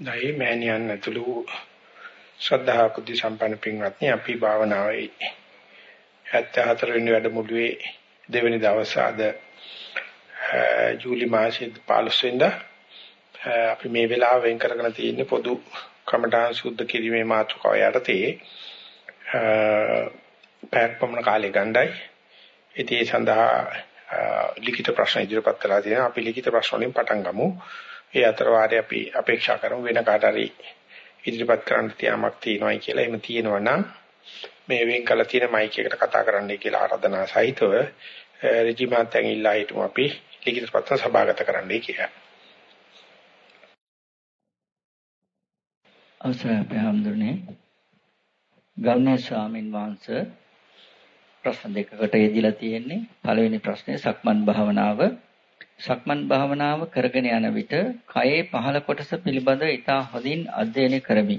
දෛ මෑණියන් ඇතුළු ශ්‍රද්ධා කුද්ධි සම්පන්න පින්වත්නි අපි භාවනාවේ 74 වෙනි වැඩමුළුවේ දෙවෙනි දවස අද ජූලි මාසයේ 15 වෙනිදා අපි මේ වෙලාව වෙන් කරගෙන තියෙන්නේ පොදු කමඨාන් සුද්ධ කිරීමේ මාතෘකාව යටතේ පැයක් පමණ කාලය ගණ්ඩායි. ඉතින් ඒ සඳහා ලිඛිත ප්‍රශ්න ඉදිරිපත් කළා තියෙනවා. අපි ලිඛිත ප්‍රශ්න වලින් පටන් ගමු. ඒ අතර වාරේ අපි අපේක්ෂා කරමු වෙන කාට හරි ඉදිරිපත් කරන්න තියාමක් තියෙනවායි කියලා. එහෙම තියෙනවා නම් මේ වෙන් කළ තියෙන මයික් එකට කතා කරන්නයි කියලා ආරාධනා සහිතව ඍජු මාත්‍යන් ඉල්ලා හිටමු අපි ලිඛිත පත්‍ර සභාගත කරන්නයි කියලා. අවසරයි අපේ හැමදෙරනේ ගෞරවනීය ස්වාමින් වහන්සේ ප්‍රශ්න දෙකකට යෙදිලා තියෙන්නේ පළවෙනි ප්‍රශ්නේ සක්මන් භාවනාව සක්මන් භාවනාව කරගෙන යන විට කයේ පහළ කොටස පිළිබඳ ඉතා හොඳින් අධ්‍යයනය කරමි.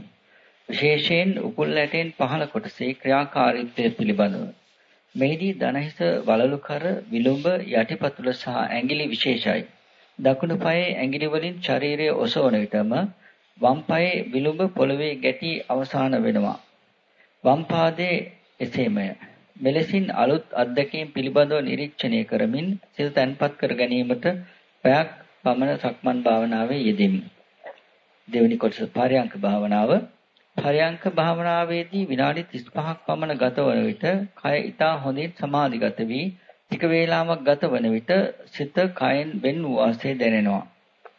විශේෂයෙන් උකුල් ඇටෙන් පහළ කොටසේ ක්‍රියාකාරීත්වය පිළිබඳව. මෙහිදී දනහිස වලලු කර විලුඹ යටිපතුල සහ ඇඟිලි විශේෂයි. දකුණු පායේ ඇඟිලි වලින් ශරීරය ඔසවන විටම වම් පායේ විලුඹ පොළවේ ගැටි අවසාන වෙනවා. වම් පාදයේ එසේමය. මෙලෙසින් අලුත් අත්දැකීම් පිළිබඳව නිරීක්ෂණය කරමින් සිත තැන්පත් කර ගැනීමට පැයක් පමණ සක්මන් භාවනාවේ යෙදෙමි. දෙවෙනි කොටස පරයන්ක භාවනාව. පරයන්ක භාවනාවේදී විනාඩි 35ක් පමණ ගතවන විට කය ඊටා හොඳින් සමාධිගත වී ටික වේලාවක් ගතවන විට සිත කයෙන් වෙන් වූ වාසේ දැනෙනවා.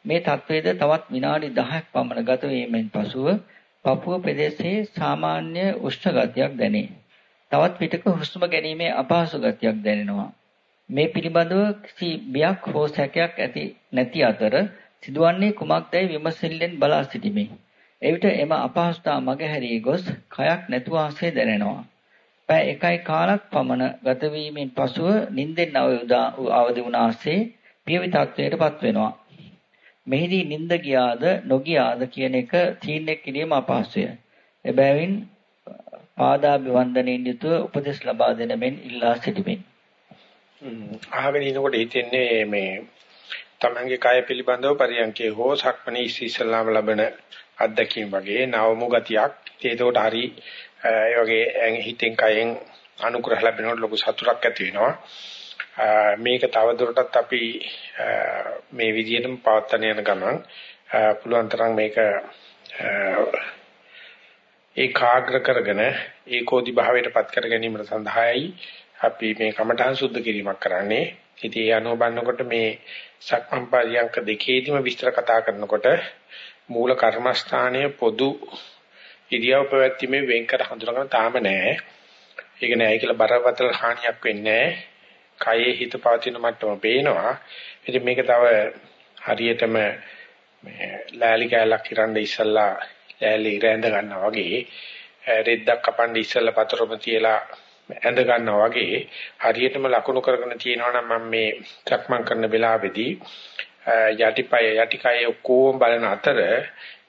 මේ තත්වයේද තවත් විනාඩි 10ක් පමණ ගත වීමෙන් පසුව පපුව ප්‍රදේශයේ සාමාන්‍ය උෂ්ණ ගතියක් දැනේ. තවත් පිටක හුස්ම ගැනීමේ අපහසු ගතියක් දැනෙනවා. මේ පිළිබඳව කිසි බියක් හෝ සැකයක් ඇති නැති අතර සිදුවන්නේ කුමක්දයි විමසිල්ලෙන් බලා සිටිමි. එවිට එම අපහසුතා මගහැරී ගොස් කයක් නැතුව ආසේ දැනෙනවා. පැය එකයි කාලක් පමණ ගත වීමෙන් පසුව නිින්දෙන් අවදි වුණාසේ පියවි තත්වයටපත් වෙනවා. මෙහිදී නිින්ද ගියාද නොගියාද කියන එක තීරණය කිරීම අපහසුය. එබැවින් පාදාභිවන්දනයෙන් යුතුව උපදෙස් ලබා දෙන මෙන් ඉල්ලා සිටිමින්. අහගෙන ඉනකොට හිතෙන්නේ මේ තමන්ගේ කය පිළිබඳව පරියන්කේ හෝ සක්මණේ ඉස්සෙල්ලාම ලබන අත්දැකීම් වගේ නවමු ගතියක්. ඒකට හරි ඒ වගේ හිතෙන් කයෙන් අනුග්‍රහ ලැබෙනකොට ලොකු සතුටක් ඇති වෙනවා. මේක තවදුරටත් අපි මේ විදිහටම පවත්වාගෙන යන ගමන් පුළුවන් තරම් මේක ඒකාග්‍ර කරගෙන ඒකෝදි භාවයටපත් කර ගැනීම සඳහායි අපි මේ කමඨහං සුද්ධ කිරීමක් කරන්නේ. ඉතින් ඒ අනුව බලනකොට මේ සක්මන් පරියන්ක දෙකේදීම විස්තර කතා කරනකොට මූල කර්මස්ථානයේ පොදු ඉරියව් පැවැත්ීමේ වෙන්කර හඳුනගන්න තාම නැහැ. ඒක නෑ කියලා බරපතල හානියක් වෙන්නේ නැහැ. කයේ හිත පවතින මට්ටම පේනවා. ඉතින් මේක තව හරියටම මේ ලෑලි කැලක් ඉරන්න ඉස්සල්ලා ලෑලි ඉර ඇඳ ගන්නවා වගේ රෙද්දක් කපන්න ඉස්සල්ලා පතරොම තියලා ඇඳ ගන්නවා වගේ හරියටම ලකුණු කරගෙන තියෙනවා නම් මම මේ චක්මන් කරන වෙලාවේදී යටිපය යටිකය ඔක්කොම බලන අතර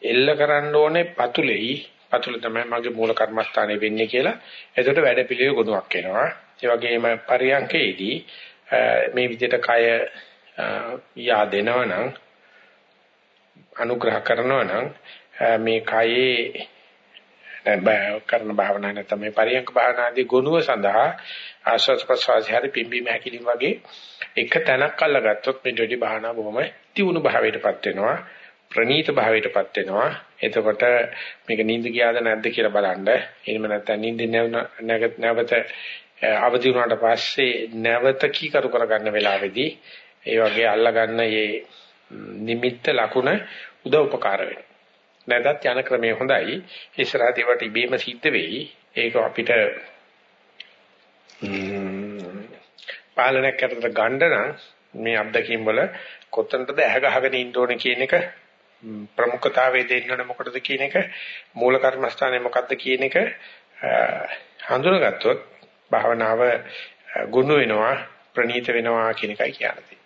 එල්ල කරන්න ඕනේ පතුලෙයි. පතුල තමයි මගේ මූල කර්මස්ථානේ වෙන්නේ කියලා. එතකොට වැඩ පිළිවෙල ගොනුවක් එනවා. ඒ වගේම පරියන්කේදී මේ විදිහට කය යා දෙනවනම් අනුග්‍රහ කරනවනම් මේ කයේ කරන භාවනාව නැත්නම් මේ පරියන්ක භාවනාදී ගුණුව සඳහා ආශ්වාස ප්‍රශ්වාස හැරි පිම්බීම හැකිලිම වගේ එක තැනක් අල්ලගත්තොත් මේ දෙවි භාවනාව බොහොම තියුණු භාවයටපත් වෙනවා ප්‍රනීත භාවයටපත් වෙනවා. එතකොට මේක නිින්ද ගියාද නැද්ද කියලා බලන්න. එහෙම නැත්නම් නිින්ද නැවත අවදි වුණාට පස්සේ නැවත කීකරු කරගන්න වෙලාවේදී ඒ වගේ අල්ලගන්න මේ නිමිත්ත ලකුණ උදව් උපකාර වෙනවා. නැදත් යන ක්‍රමය හොඳයි. ඉස්සරහට ඒවට ඉබේම සිද්ධ වෙයි. ඒක අපිට පාලනයක් කරතර ගන්න නම් මේ අත්දැකීම් වල කොතනටද ඇහ ගහගෙන ඉන්න ඕනේ කියන එක ප්‍රමුඛතාවයේ දෙන්න ඕනේ මොකටද කියන එක මූල කර්මස්ථානේ මොකද්ද කියන එක හඳුනගත්තොත් භාවනාව ගුණ වෙනවා ප්‍රනීත වෙනවා කියන එකයි කියන්නේ.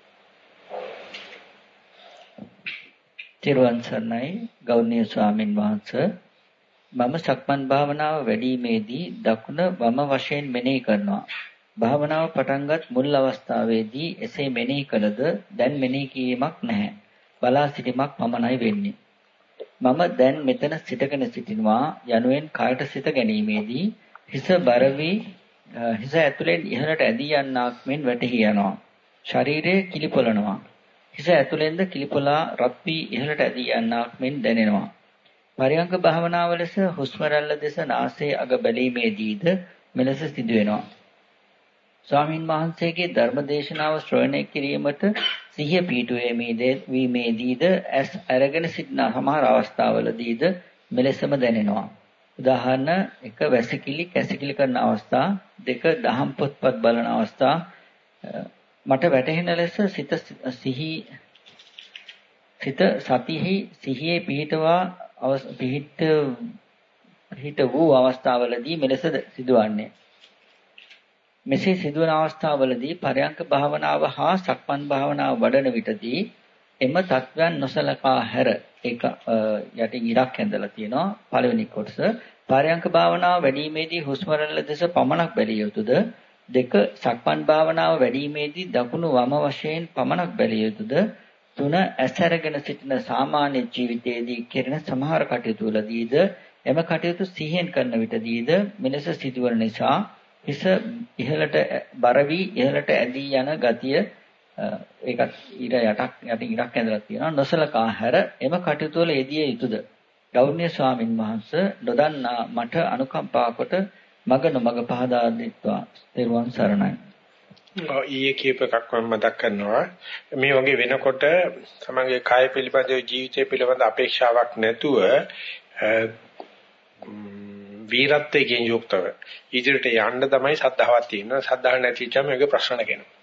තිරුවන් සරණයි ගෞරවනීය ස්වාමින් වහන්සේ මම සක්මන් භාවනාව වැඩිීමේදී දකුණ වම වශයෙන් මෙනෙහි කරනවා. භාවනාව පටන්ගත් මුල් අවස්ථාවේදී එසේ මෙනෙහි කළද දැන් මෙනෙහි කිරීමක් නැහැ. බලා සිටීමක් පමණයි වෙන්නේ. මම දැන් මෙතන සිටගෙන සිටිනවා යනුවෙන් කායට සිත ගැනීමේදී හිස බර වී හිස ඇතුලෙන් ඉහළට ඇදී යන්නක් මෙන් වැටහි යනවා. ශරීරය කිලිපොළනවා. හිස ඇතුලෙන්ද කිලිපොලා රත් වී ඉහළට ඇදී යන්නක් මෙන් දැනෙනවා. පරියංග භාවනාව ලෙස හුස්ම රැල්ල දෙස නාසයේ අග බැලීමේදීද මෙලෙස සිදුවෙනවා. ස්වාමින් වහන්සේගේ ධර්ම දේශනාව ශ්‍රවණය කිරීමට සිහිය පිටුවීමේදීද ඇස් අරගෙන සිටින සමහර අවස්ථාවලදීද මෙලෙසම දැනෙනවා. උදාහරණ එක වැසිකිලි කැසිකිලි කරන අවස්ථා දෙක දහම් පොත්පත් බලන අවස්ථා මට වැටහෙන ලෙස සිත සිහි සිත සතිහි සිහියේ පිහිටවා පිහිට පිහිට වූ අවස්ථාවලදී මෙලෙස සිදුවන්නේ. මෙසේ සිදුවන අවස්ථාවලදී පරයන්ක භාවනාව හා සක්මන් භාවනාව වඩන විටදී එම තත්වයන් නොසලකා හැර ඒක යටින් ඉරක් ඇඳලා තියෙනවා. පළවෙනි කොටස පරයන්ක භාවනාව වැඩිීමේදී හුස්ම රැල්ල දෙස පමණක් බැලිය යුතුද? දෙක සක්මන් භාවනාව වැඩිීමේදී දකුණු වම වශයෙන් පමණක් බැලිය යුතුද? තුන ඇසරගෙන සිටින සාමාන්‍ය ජීවිතයේදී කෙරෙන සමහර කටයුතු වලදීද? එම කටයුතු සිහියෙන් කරන විටදීද? මෙලෙස සිදුවන නිසා හිස ඉහළට බර වී ඉහළට ඇදී යන ගතිය ඒකත් ඊට යටක් යටින් ඉරක් ඇඳලා තියෙනවා. නොසලකා හැර එම කටයුතු වල යෙදිය යුතුයද ගෞරවනීය ස්වාමින් වහන්සේ නොදන්නා මට අනුකම්පා කොට මග නොමග පහදා දෙත්වා තෙරුවන් සරණයි ඊයේ කීප එකක් මම මතක් කරනවා මේ වගේ වෙනකොට තමන්ගේ කාය පිළිබඳව ජීවිතය පිළිබඳ අපේක්ෂාවක් නැතුව වීරත්වයෙන් යුක්තව ඉදිරියට යන්න තමයි සද්ධාවක් තියෙනවා. සද්ධාවක් නැතිවම ඒක ප්‍රශ්න කෙනවා.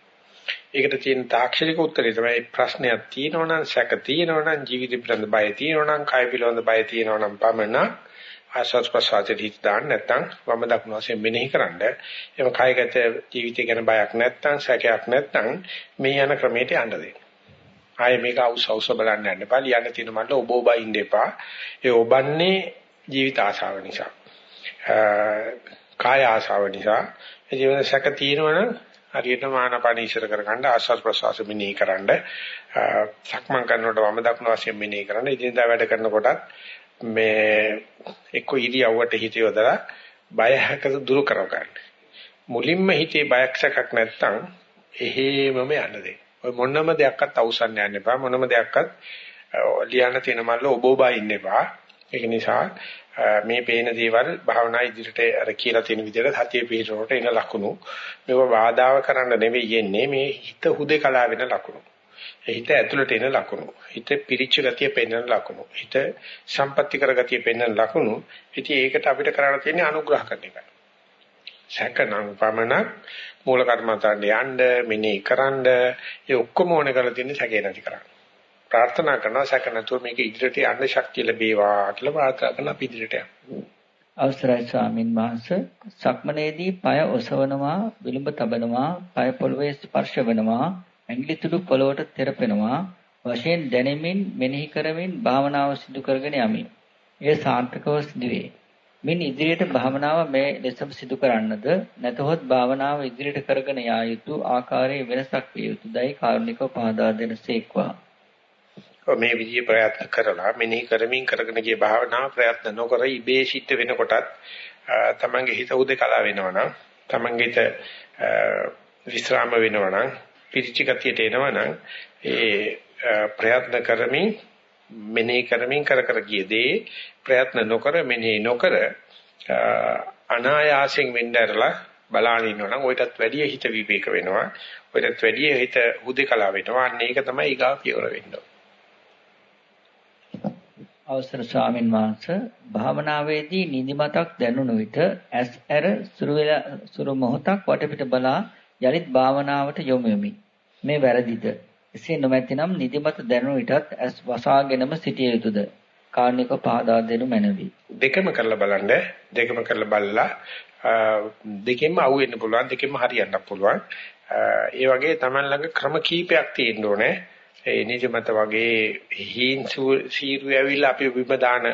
ඒකට තියෙන තාක්ෂණික උත්තරේ තමයි ප්‍රශ්නයක් තියෙනවා නම් සැක තියෙනවා නම් ජීවිත පිළිබඳ බය තියෙනවා නම් කාය පිළිබඳ බය තියෙනවා නම් පමණ ආශස් ප්‍රසාරේ හිත දාන්න නැත්නම් වම දකුණු වශයෙන් මෙනෙහි කරන්න. එම කායගත ජීවිතය ගැන බයක් නැත්නම් සැකයක් නැත්නම් මේ යන ක්‍රමයට යන්න දෙන්න. ආයේ මේක අවුස් අවුස් බලන්න යන්න එපා. ලියන්න තියෙන මල්ල ඔබ ඔබ ඉන්න එපා. ඒ ඔබන්නේ ජීවිත ආශාව නිසා. කාය ආශාව නිසා ඒ ජීවන සැක තියෙනවනම් හරියට මානපාන ඉස්සර කරගන්න ආස්වාද ප්‍රසවාස මෙනෙහි කරන්න සක්මන් කරනකොට වම දකුණු වශයෙන් මෙනෙහි කරන්න ඉදින්දා වැඩ කරනකොටත් මේ එක්ක ඉරියව්වට හිත යොදලා බය හැක දුරු කරව ගන්න. මුලින්ම හිතේ බයක් සැකක් නැත්තම් එහෙමම යන්න දෙන්න. ඔය මොනම දෙයක්වත් අවසන් යන්න එපා. මොනම දෙයක්වත් ලියන්න තියෙන මල්ල ඔබ ඔබ ඉන්න එපා. ඒක නිසා මේ පේන දේවල් භාවනා ඉදිරියට අර කියලා තියෙන විදිහට සතිය පිහිටනකොට එන ලකුණු. මේව බාධාව කරන්න නෙවෙයි යන්නේ මේ හිත හුදේකලා වෙන ලකුණු. හිත ඇතුළට එන ලකුණු හිත පිරිච්ච ගතිය පෙන්වන ලකුණු හිත සම්පත්‍ති කර ගතිය පෙන්වන ලකුණු ඉතින් ඒකට අපිට කරන්න තියෙන්නේ අනුග්‍රහ කරන එකයි සැකනම් පමණක් මූල කර්මතාන්ට යන්න මෙනෙහි කරන්න ඒ ඔක්කොම ඕන කරලා තියෙන්නේ සැකේ නැති කරන්න ප්‍රාර්ථනා කරනවා සැක නැතුව මේක ඉදිරියට යන්න ශක්තිය ලැබේවා කියලා ප්‍රාර්ථනා කරන අපි ඉදිරියට යමු. අවසරයි ස්වාමින් වහන්සේ සක්මනේදී পায় ඔසවනවා විලුඹ තබනවා পায় පොළවේ ස්පර්ශ වෙනවා ඇඟිලි තුඩු පොළවට තෙරපෙනවා වශයෙන් දැනෙමින් මෙනෙහි කරමින් භාවනාව සිදු කරගෙන යමි. එය සාර්ථකව සිදුවේ. මින් ඉදිරියට භාවනාව මේ ලෙසම සිදු කරන්නද නැතහොත් භාවනාව ඉදිරියට කරගෙන යා යුතු ආකාරයේ වෙනසක් විය යුතුදයි කාරුණිකව පහදා දෙනසේක්වා. මේ විදිය ප්‍රයත්න කරලා මෙනෙහි කරමින් කරගෙන ගිය භාවනාව ප්‍රයත්න නොකර ඉබේ සිද්ධ වෙනකොටත් තමන්ගේ හිත උදේකලා වෙනවනම් තමන්ගේ හිත විස්්‍රාම වෙනවනම් පිරිචිගතියට එනවනම් ඒ ප්‍රයත්න කරමින් මෙනෙහි කරමින් කර කර ගියදී ප්‍රයත්න නොකර මෙනෙහි නොකර අනායාසයෙන් වෙnderලා බලාගෙන ඉන්නවනම් ඔයිටත් වැඩිය හිත විවේක වෙනවා. ඔයිටත් වැඩිය හිත උදේකලා වෙනවා. අන්න ඒක තමයි ඊගා පියවර වෙන්නේ. අවසර ස්වාමින් වහන්සේ භාවනාවේදී නිදිමතක් දැනුණු විට ඇස් ඇර සුරු වෙලා සුරු මොහොතක් වටපිට බලා යලිත් භාවනාවට යොමු වෙමි. මේ වැරදිද? එසේ නොමැතිනම් නිදිමත දැනුණු විටත් ඇස් වසාගෙනම සිටිය යුතුයද? කාර්නික පහදා දෙනු මැනවි. දෙකම කරලා බලන්න. දෙකම කරලා බලලා දෙකෙන්ම අහු වෙන්න පුළුවන් දෙකෙන්ම හරියන්න පුළුවන්. ඒ වගේ Taman ළඟ ක්‍රම කීපයක් තියෙන්න ඕනේ. ඒ නිජමත වගේ හීන් සීරු ඇවිල්ලා අපි බිම දාන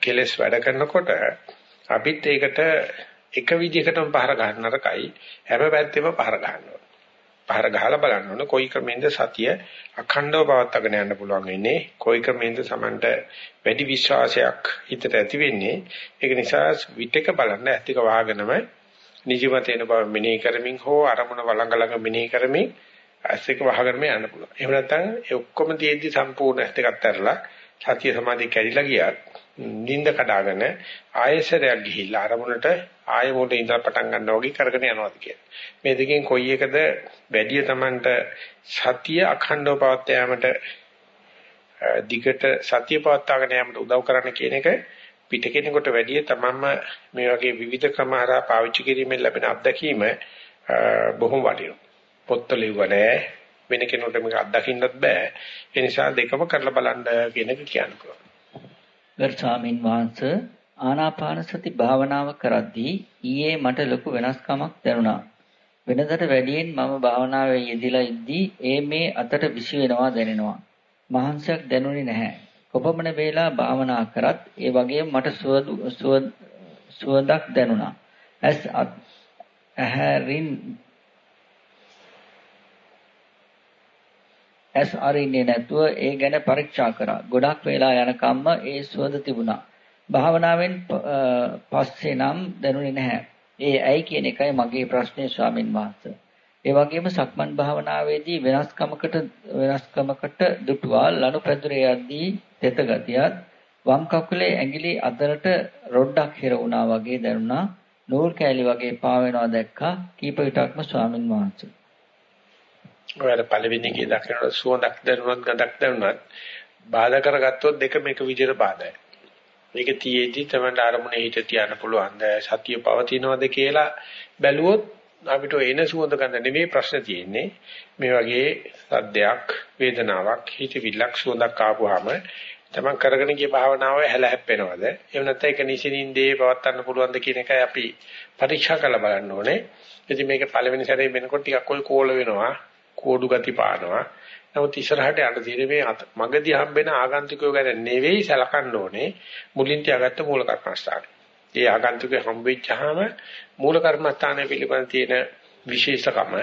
කෙලස් වැඩ කරනකොට අපිත් ඒකට එක විදිහකටම පහර ගන්න නරකයි හැම පැත්තෙම පහර ගන්නවා. පහර ගහලා බලන්න ඕනේ. කොයි ක්‍රමෙන්ද සතිය අඛණ්ඩව පවත්වාගෙන යන්න පුළුවන් වෙන්නේ? කොයි ක්‍රමෙන්ද Tamanට වැඩි විශ්වාසයක් හිතට ඇති වෙන්නේ? ඒක නිසා විටක බලන්න ඇතික වාගෙනම නිජමතේන බව මෙනෙහි කරමින් හෝ අරමුණ වළංග ළඟ මෙනෙහි කරමින් ඇස් එක වහගෙනම යන්න පුළුවන්. එහෙම නැත්නම් ඒ ඔක්කොම තියෙද්දි සම්පූර්ණ ඇස් දෙකත් ඇරලා සතිය සමාධිය කැඩිලා ගියත් නිින්ද කඩාගෙන ආයෙසරයක් ගිහිල්ලා අරමුණට ආයෙ මොකද ඉඳලා පටන් ගන්නවා වගේ කරගෙන යනවාද කියලා. මේ දෙකෙන් කොයි එකද වැඩි Tamanට සතිය අඛණ්ඩව පවත් යාමට දිගට සතිය පවත්වාගෙන යාමට උදව් කරන්න කියන එක පිට කෙනෙකුට වැඩි තමන්ම මේ වගේ විවිධ ක්‍රම හරහා පාවිච්චි කිරීමෙන් ලැබෙන අත්දැකීම බොහොම වටිනවා. පොත්වල ඉව නැහැ වෙන කෙනෙකුට මේක අත්දකින්නත් බෑ. ඒ නිසා දෙකම කරලා බලන්න කියන එක කියන්න පුළුවන්. ගරු ස්වාමින් වහන්සේ ආනාපාන සති භාවනාව කරද්දී ඊයේ මට ලොකු වෙනස්කමක් දැනුණා. වෙනදට වැඩියෙන් මම භාවනාවේ යෙදিলা ඉද්දී ඒ මේ අතට විසි වෙනවා දැනෙනවා. මහන්සියක් දැනුනේ නැහැ. කොපමණ වේලා භාවනා කරත් ඒ වගේම මට සුවඳක් දැනුණා. ඇස් ඇහැරින් ඇස් අරින්නේ නැතුව ඒ ගැන පරීක්ෂා කරා. ගොඩක් වෙලා යනකම්ම ඒ සුවඳ තිබුණා. භාවනාවෙන් පස්සේ නම් දැනුනේ නැහැ. ඒ ඇයි කියන එකයි මගේ ප්‍රශ්නේ ස්වාමින් වහන්සේ. ඒ වගේම සක්මන් භාවනාවේදී වෙනස්කමකට වෙනස්කමකට දුටුවා ලනු පැදුරේ යද්දී තෙත ගතියත් වම් කකුලේ ඇඟිලි අතරට රොඩක් හිර වුණා වගේ දැනුණා. නූල් කෑලි වගේ පාවෙනවා දැක්කා. කීප විටක්ම ස්වාමින් වහන්සේ. ඔයාලා පළවෙනි එකේ දකින්න සුවඳක් දැනුණත් ගඳක් දැනුණත් බාධා කරගත්තොත් දෙකම එක විදිහට බාධායි. මේක තියේදී තමයි ආරමුණේ හිත තියන්න පුළුවන්. සතිය පවතිනවද කියලා බැලුවොත් අපිට එන සුවඳ ගඳ නෙමෙයි ප්‍රශ්න තියෙන්නේ. මේ වගේ සද්දයක්, වේදනාවක්, හිතවිල්ලක් සුවඳක් ආපුවාම තමන් කරගෙන ගිය භාවනාව හැල හැප්පෙනවද? එහෙම නැත්නම් ඒක නිසින්ින්දේ පවත්වන්න පුළුවන්ද කියන එකයි අපි පරීක්ෂා කරලා බලන්න ඕනේ. ඉතින් මේක පළවෙනි සැරේ වෙනකොට ටිකක් ඔය කෝල වෙනවා. කෝඩු ගති පානවා. නමුත් ඉස්සරහට යන්න තියෙන මේ මගදී හම්බෙන ආගන්තුකයෝ ගැන නෙවෙයි සලකන්න ඕනේ මුලින් තියාගත්ත මූල කර්මස්ථාන. ඒ ආගන්තුකයෝ හම්බෙච්චාම මූල කර්මස්ථානය පිළිබඳ තියෙන විශේෂකම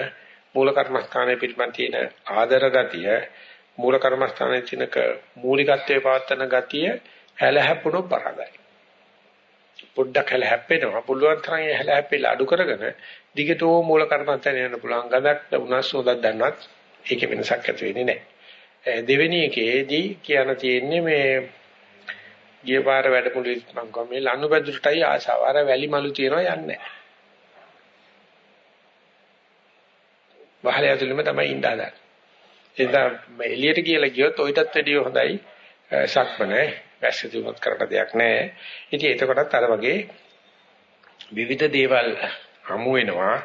මූල කර්මස්ථානය පිළිබඳ තියෙන ආදර ගතිය මූල කර්මස්ථානයේ තිනක මූලිකත්වයේ පවත්තන ගතිය හැලහැප්පුණු පරදයි. පොඩ්ඩක් හැලහැප්පෙනවා පුළුවන් තරම් හැලහැප්පෙලා අඩු කරගෙන දිගටම මූල කර්මස්ථානේ යන්න පුළුවන් ගඳක් ලැබුණා සෝදක් දැන්නවත් ඒකේ වෙනසක් ඇති වෙන්නේ නැහැ. දෙවෙනි එකේදී කියන්න තියෙන්නේ මේ ගිය පාර වැඩමුළුවේ මම ගම මේ ලනුබැදුරටයි ආසාව. අර වැලි මලු තියනවා යන්නේ නැහැ. වහලේ ඇතුළෙම තමයි ඉඳ හදන්නේ. එතන එළියට කියලා ගියොත් ඔయితත් වැඩිය හොඳයි සක්මන වැස්ස දිනුත් කරට දෙයක් නැහැ. ඉතින් එතකොටත් අර වගේ විවිධ දේවල් හමු වෙනවා.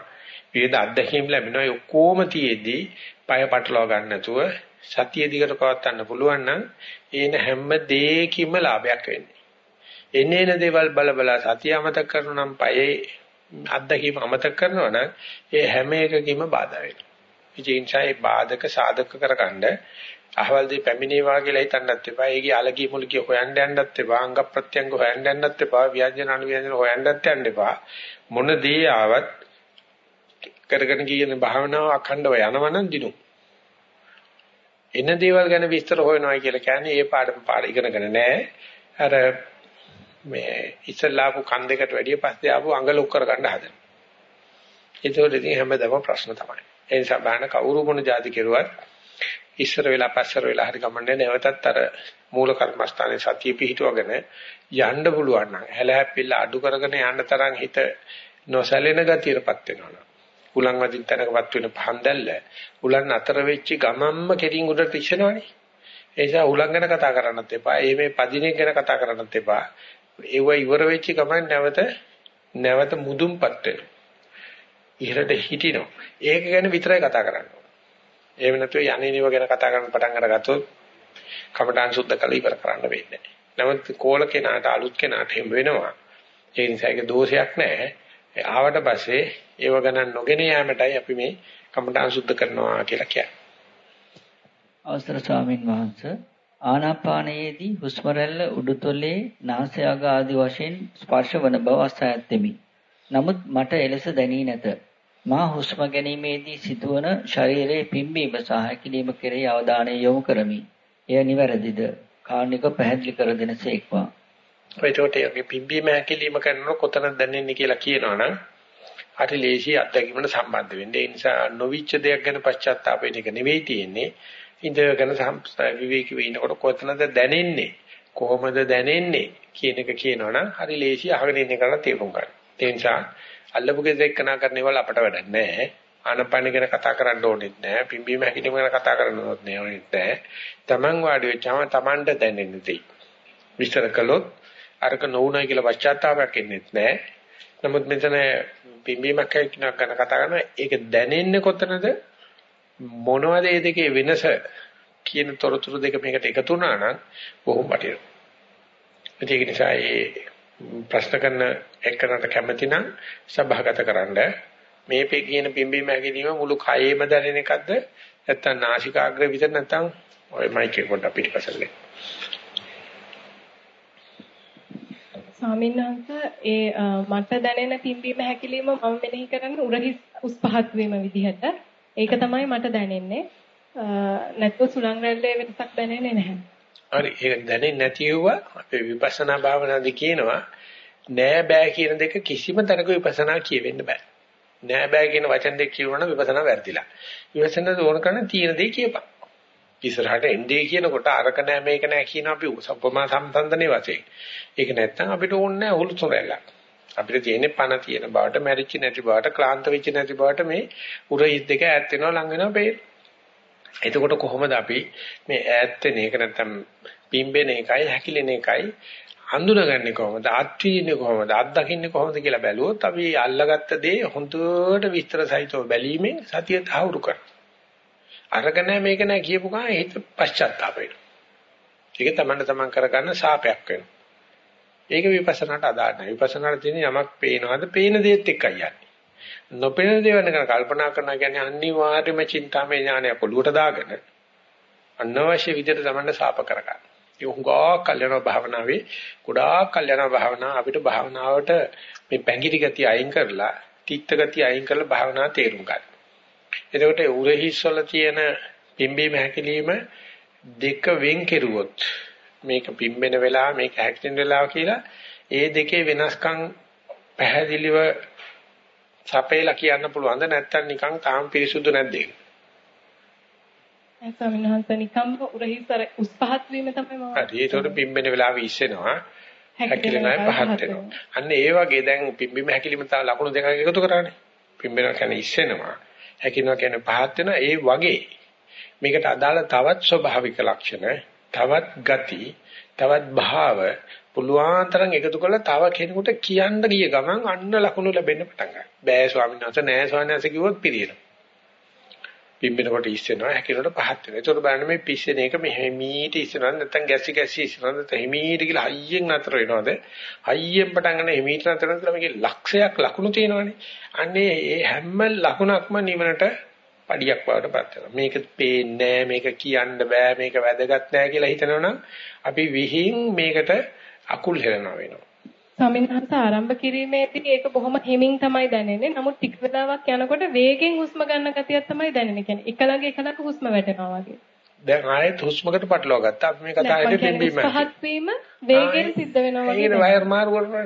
විවිධ අත්දැකීම් ලැබෙනවා. ඔක්කොම තියේදී පය පටලවා ගන්න නැතුව සතිය දිගට පවත්වන්න පුළුවන් නම් ඒන හැම දෙයකින්ම ලාභයක් වෙන්නේ. එන්නේ එන දේවල් බල බල සතිය අමතක කරනවා නම් පයේ අත්දැකීම් අමතක කරනවා නම් ඒ හැම එකකින්ම බාධා වෙනවා. ඒ නිසා ඒ බාධක සාධක කරගන්න අහවල දී පැමිණේවා කියලා හිතන්නත් එපා. ඒකේ අලගී මුලකී හොයන්න යන්නත් එපා. අංග ප්‍රත්‍යංග හොයන්න යන්නත් එපා. ව්‍යංජන අනුව්‍යංජන හොයන්නත් යන්න එපා. මොන දේ ආවත් කරගෙන කියන භාවනාව අඛණ්ඩව යනවනම් දිනු. එන දේවල් ගැන විස්තර හොයනවා කියලා කියන්නේ ඒ පාඩම පාඩ ඉගෙනගෙන නැහැ. අර මේ ඉස්සල්ලාපු කන් දෙකට වැඩිය පස්සේ ආපු අඟ ලොක් කරගන්න හදන. ඒතකොට ඉතින් හැමදාම ප්‍රශ්න තමයි. ඒ නිසා බාන කවුරු මොන જાති කෙරුවත් ඉස්සර වෙලා පස්සර වෙලා හරි ගමන්නේ නැවතත් අර මූල කර්මස්ථානයේ සතිය පිහිටුවගෙන යන්න පුළුවන් නම් හැලහැප්පිල්ල අඩු කරගෙන යන්න තරම් හිත නොසැලෙන ගතියටපත් වෙනවා. උලන් වදින් තැනකපත් වෙන පහන්දැල්ල උලන් අතර වෙච්ච ගමම්ම කෙටින් උඩට ඉස්සනවනේ. ඒ නිසා උලන් ගැන කතා කරන්නත් එපා. ඒ මේ පදිනේ ගැන කතා කරන්නත් එපා. ඒව ඉවර වෙච්ච ගමන් නැවත නැවත මුදුන්පත් වෙනවා. ඉහළට හිටිනවා. ඒක ගැන විතරයි කතා කරන්න ඕනේ. එහෙම නැතුව යන්නේ නේව ගැන කතා කරන්න පටන් අරගත්තොත් කමඨාන් සුද්ධ කළ ඉවර කරන්න වෙන්නේ නැහැ. නමුත් කෝල කෙනාට අලුත් කෙනාට හිම වෙනවා. ඒ නිසා ඒක දෝෂයක් නැහැ. ආවට පස්සේ ඒව ගණන් නොගෙන යෑමටයි අපි මේ කමඨාන් සුද්ධ කරනවා කියලා කියන්නේ. අවසර ස්වාමින් වහන්සේ ආනාපානයේදී හුස්ම රැල්ල උඩුතොලේ නාසය අග ආදී වශයෙන් ස්පර්ශ වන බව අසයැත්තෙමි. නමුත් මට එලෙස දැනී නැත. මා හුස්ම ගැනීමේදී සිදුවන ශරීරයේ පිම්බීම සහ හැකිලිම කෙරෙහි අවධානය යොමු කරමි. එය නිවැරදිද? කාරණික පැහැදිලි කර දෙනසේක්වා. එතකොට යගේ පිම්බීම හැකිලිම කරනකොට කොතනද දැනෙන්නේ කියලා කියනවනම් හරි ලේසි අත්දැකීමකට සම්බන්ධ වෙන්නේ. ඒ නිසා නොවිච්ච දෙයක් ගැන පශ්චාත්තාප වෙන එක නෙවෙයි තියෙන්නේ. ඉඳගෙන විවේකීව ඉන්නකොට කොතනද දැනෙන්නේ? කොහොමද දැනෙන්නේ කියන එක කියනවනම් හරි ලේසි අහගෙන ඉන්න කරලා තේරුම් ගන්න. ඒ නිසා අල්ලපු ගෙදර එක්කනා කරනේවල් අපට වැඩක් නැහැ. ආනපන ගැන කතා කරන්න ඕනෙත් නැහැ. පිම්බීම හැකිලිම ගැන කතා කරන්න ඕනෙත් නැහැ. තමන් වාඩි වෙච්චාම තමන්ට දැනෙන්නේ තේ. විස්තර කළොත් අරක නොඋනායි කියලා පශ්චාත්තාවයක් එන්නේත් නැහැ. නමුත් මෙතන පිම්බීමක් හැකිලිමක් ගැන කතා කරනවා. ඒක දැනෙන්නේ කොතනද? මොනවද මේ දෙකේ වෙනස කියන තොරතුරු දෙක මේකට එකතු වුණා නම් බොහොම වටිනවා. ඒක නිසා ඒ ප්‍රශ්න කරන එකකට කැමති නම් සභාගතකරනද මේ පේ කියන පිම්බීම හැකිලිම මුළු කයෙම දැනෙන එකක්ද? නැත්නම් නාසිකාග්‍ර විතර නැත්නම් ඔය මයික් එක පොඩ්ඩක් පිටිපස්සට ස්වාමීන් වහන්සේ ඒ මට දැනෙන පිම්බීම හැකිලිම මම මෙනෙහි කරන්නේ උරහිස් උස් පහත් වීම විදිහට. ඒක තමයි මට දැනෙන්නේ. නැත්නම් සුලං රැල්ලේ වෙනසක් දැනෙන්නේ නැහැ. හරි ඒක දැනෙන්නේ නැතිව අපේ විපස්සනා භාවනාදී කියනවා නෑ බෑ කියන දෙක කිසිම තැනක විපස්සනා කියවෙන්න බෑ. නෑ බෑ කියන වචන දෙක කියවනම් විපස්සනා වැරදිලා. විපස්සනා ඕන කරන තියෙන දේ කියපන්. ඉස්සරහට එන්නේ කියනකොට අරක නෑ මේක නෑ කියන අපි උපමා සම්බන්ධනේ වශයෙන්. ඒක නැත්තම් අපිට ඕනේ නෑ උළුසොරැල්ලක්. අපිට තියෙන්නේ පණ තියෙන බවට, මැරිච්ච නැති බවට, ක්ලාන්ත වෙච්ච නැති බවට මේ උරහිස් දෙක ඈත් වෙනවා ලඟ වෙනවා පේන. එතකොට කොහොමද අපි මේ ඈත් වෙන එක නැත්තම් පිම්බෙන එකයි හැකිලෙන එකයි හඳුනගන්නේ කොහොමද අත්විඳින්නේ කොහොමද අත්දකින්නේ කොහොමද කියලා බැලුවොත් අපි අල්ලගත්ත දේ හොඳට විස්තර සහිතව බැලීමෙන් සතිය තහවුරු කරනවා. අරක නැහැ මේක නැහැ කියපු ගමන් හිත පශ්චාත්තාප වෙනවා. ඒක තමයි තමන් කරගන්න සාපයක් වෙනවා. ඒක විපස්සනාට අදාළ නැහැ. විපස්සනාට තියෙන යමක් පේනවාද පේන දේත් එක්කයි යන්නේ. නොපෙනෙන දේවල් ගැන කල්පනා කරනවා කියන්නේ අනිවාර්යයෙන්ම චින්තාමය ඥානය පොළුවට දාගෙන අනවශ්‍ය විදිහට තමන්ට සාප කරගන්න. ඒ හුඟා කල්යනා භාවනාවේ ගොඩාක් කල්යනා භාවනා අපිට භාවනාවට මේ පැංගිරි ගතිය අයින් කරලා තිත්ත ගතිය අයින් කරලා භාවනාව තේරුම් ගන්න. එතකොට උරහිස් වල තියෙන පිම්බීම හැකිලිම දෙක වෙන් කෙරුවොත් මේක පිම්බෙන වෙලාව මේක හැකිලෙන වෙලාව කියලා ඒ දෙකේ වෙනස්කම් පැහැදිලිව සපේලා කියන්න පුළුවන්ද නැත්නම් නිකන් තාම පිරිසුදු නැද්ද ඒක? ඒ ස්වාමීන් වහන්සේ නිකම්ම උරහිසර උස් පහත් වීම තමයි මම. හරි ඒතකොට පිම්බෙන වෙලාවෙ ඉස්සෙනවා. හැකිලෙනයි පහත් වෙනවා. අන්න ඒ වගේ දැන් පිම්බීම හැකිලිම තව ලකුණු දෙකක් එකතු කරානේ. පිම්බෙනවා කියන්නේ ඉස්සෙනවා. හැකිනවා කියන්නේ පහත් වෙනවා. ඒ වගේ මේකට අදාළ තවත් ස්වභාවික ලක්ෂණ, තවත් ගති, තවත් භාව පුළුවන් තරම් එකතු කරලා තව කෙනෙකුට කියන්න ගිය ගමන් අන්න ලකුණු ලැබෙන්න පටන් ගන්නවා. බෑ ස්වාමීන් වහන්සේ නෑ ස්වාමීන් වහන්සේ කිව්වොත් පිරියෙනවා. පිම්බෙනකොට ඉස්සෙනවා හැකිනකොට පහත් වෙනවා. ඒතකොට බලන්න මේ පිස්සෙන එක මෙහෙමීට ඉස්සෙනවා නැත්නම් ගැසි ගැසි ඉස්සෙනවා නැත්නම් හිමීට කියලා හයියෙන් නතර වෙනවද? හයියෙන් පටන් ගන්න හිමීට නතර වෙනවා මේකේ ලක්ෂයක් ලකුණු තියෙනවානේ. අන්නේ මේ හැම ලකුණක්ම නිවනට පඩියක් බවට පත් වෙනවා. මේක පේන්නේ මේක කියන්න බෑ මේක වැදගත් නෑ කියලා හිතනවනම් අපි විහිං මේකට අකුල් හෙලනවා වෙනවා. ස්වාමීන් වහන්සේ ආරම්භ කිරීමේදී ඒක බොහොම හිමින් තමයි දැනෙන්නේ. නමුත් ටික වෙලාවක් යනකොට වේගෙන් හුස්ම ගන්න ගතියක් තමයි දැනෙන්නේ. කියන්නේ එකලඟ එකලඟ හුස්ම වැටෙනවා වගේ. දැන් ආයෙත් හුස්මකට පටලවා ගත්තා. අපි මේ කතා කරන්නේ පිම්බීම. පහත් වීම වේගෙන් සිද්ධ වෙනවා වගේ. ඒකේ වයර් මාරු කරනවා.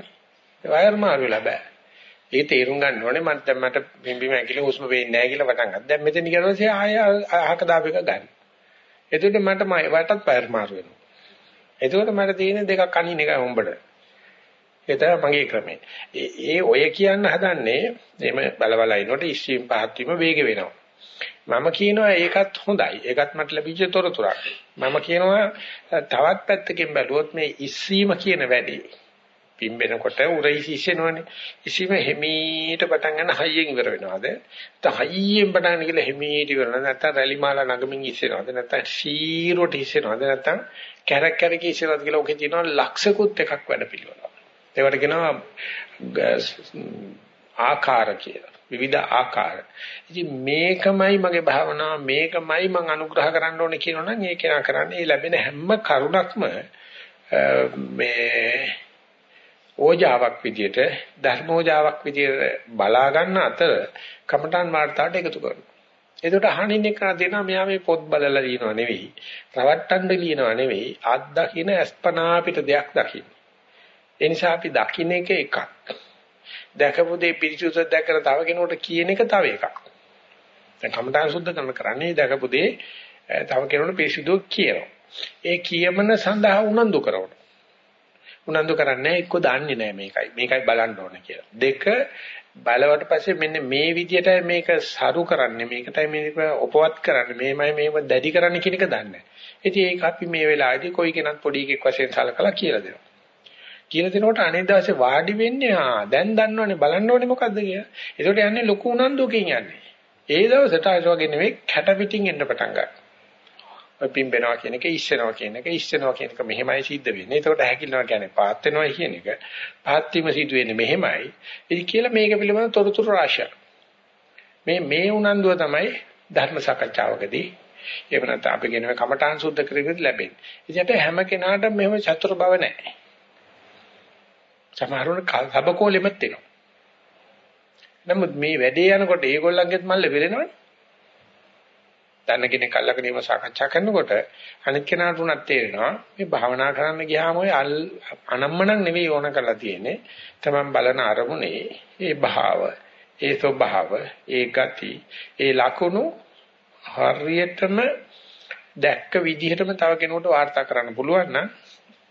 වයර් මාරු වෙලා බෑ. ඒක තේරුම් ගන්න ඕනේ මට දැන් මට පිම්බීම ඇකිලි හුස්ම වෙන්නේ නැහැ කියලා පටන් ගත්තා. දැන් මෙතන ඊට පස්සේ ආය අහක දාපේක ගන්න. එතකොට මට වටත් වයර් මාරු වෙනවා. එතකොට මට තියෙන දෙකක් අනින් එකයි උඹට. ඒ තමයි මගේ ක්‍රමය. ඒ ඔය කියන්න හදන්නේ එimhe බලවලයිනොට ඉස්සීම් පහත් වීම වේග වෙනවා. මම කියනවා ඒකත් හොඳයි. ඒකත් මට ලැබිච්ච තොරතුරක්. මම කියනවා තවත් පැත්තකින් බැලුවොත් මේ ඉස්සීම කියන වැඩේ පිම්බෙනකොට උරයි ඉස්සෙනවනේ. ඉස්සීම හිමීට පටන් ගන්න හයියෙන් ඉවර වෙනවද? නැත්නම් හයියෙන් පටන් ගන්න කියලා හිමීට ඉවර වෙනවද? නැත්නම් රැලි මාලා නගමින් ඉස්සෙනවද? නැත්නම් ශීරොට ඉස්සෙනවද? නැත්නම් කැරක් කැරක ඉස්සෙනවද කියලා ඔකේ තියෙනවා ලක්ෂකුත් එකක් වැඩ පිළිවෙල. ඒවට කියනවා ආකාර කියලා. විවිධ ආකාර. ඉතින් මේකමයි මගේ භාවනාව මේකමයි මම අනුග්‍රහ කරන්න ඕනේ කියනොනම් ඒක නා කරන්නේ ලැබෙන හැම කරුණක්ම මේ ඕජාවක් විදියට ධර්මෝජාවක් විදියට බලා ගන්න අතර කමඨාන් වාර්තාවට එකතු කරනවා. එතකොට අහනින් එක දෙනවා මෙයා මේ පොත් බලලා ලියනවා නෙවෙයි. රවට්ටන්න ලියනවා නෙවෙයි. අත් දකින්න අස්පනා පිට දෙයක් දකින්න. ඒ නිසා අපි දකින්න එක එකක්. දැකපු දේ පිරිසුදු දැකලා තව කෙනෙකුට කියන එක තව එකක්. දැන් කමඨාන් සුද්ධ කරන කරන්නේ දැකපු දේ තව කෙනෙකුට පිරිසුදු කියනවා. ඒ කියමන සඳහා උනන්දු කරනවා. උනන්දු කරන්නේ එක්ක දන්නේ නැහැ මේකයි. මේකයි බලන්න ඕනේ කියලා. දෙක බලවට පස්සේ මෙන්න මේ විදිහටයි මේක සරු කරන්නේ මේකටයි මේක උපවත් කරන්නේ මේමයි මේව දැඩි කරන්නේ කියන එක දන්නේ නැහැ. ඉතින් ඒක අපි මේ වෙලාවේදී කොයි කෙනත් පොඩි එකෙක් වශයෙන් සලකලා කියලා දෙනවා. කියලා දෙනකොට අනේ දවසේ වාඩි වෙන්නේ ආ දැන් දන්නවනේ බලන්න ඕනේ මොකද්ද කියලා. ඒකට යන්නේ ලොකු උනන්දුවකින් යන්නේ. ඒ දවසට අර වගේ නෙවෙයි කැට පිටින් එන්න පටන් ගන්නවා. පිම්බෙනවා කියන එක ඉස්සෙනවා කියන එක ඉස්සෙනවා කියන එක මෙහෙමයි සිද්ධ වෙන්නේ. ඒකට හැකිලනවා කියන්නේ පාත් වෙනවා කියන එක. පාත් වීම සිදු වෙන්නේ මෙහෙමයි. ඉතින් කියලා මේක පිළිබඳව තොරතුරු රාශියක්. මේ මේ උනන්දුව තමයි ධර්ම සාකච්ඡාවකදී එහෙම නැත්නම් අපි කියනවා කමඨාන් සුද්ධ කරගෙනද ලැබෙන්නේ. ඉතින් හැම කෙනාටම මෙහෙම චතුර බව නැහැ. සමහරවල් සබකෝලෙමත් වෙනවා. නමුත් මේ වැඩේ යනකොට ඒගොල්ලන්ගෙත් මල්ල වෙරෙනවනේ. දන්න කෙනෙක් අල්ලගෙන ඉව සාකච්ඡා කරනකොට අනිත් කෙනාට උනත් තේරෙනවා මේ භාවනා කරන්න ගියාම ඔය අනම්මනම් නෙවෙයි ඕන කරලා තියෙන්නේ. තමන් බලන අරමුණේ ඒ භාව, ඒ ස්වභාව, ඒ ගති, ඒ ලකුණු හරියටම දැක්ක විදිහටම තව කෙනෙකුට වාර්තා කරන්න පුළුවන් නම්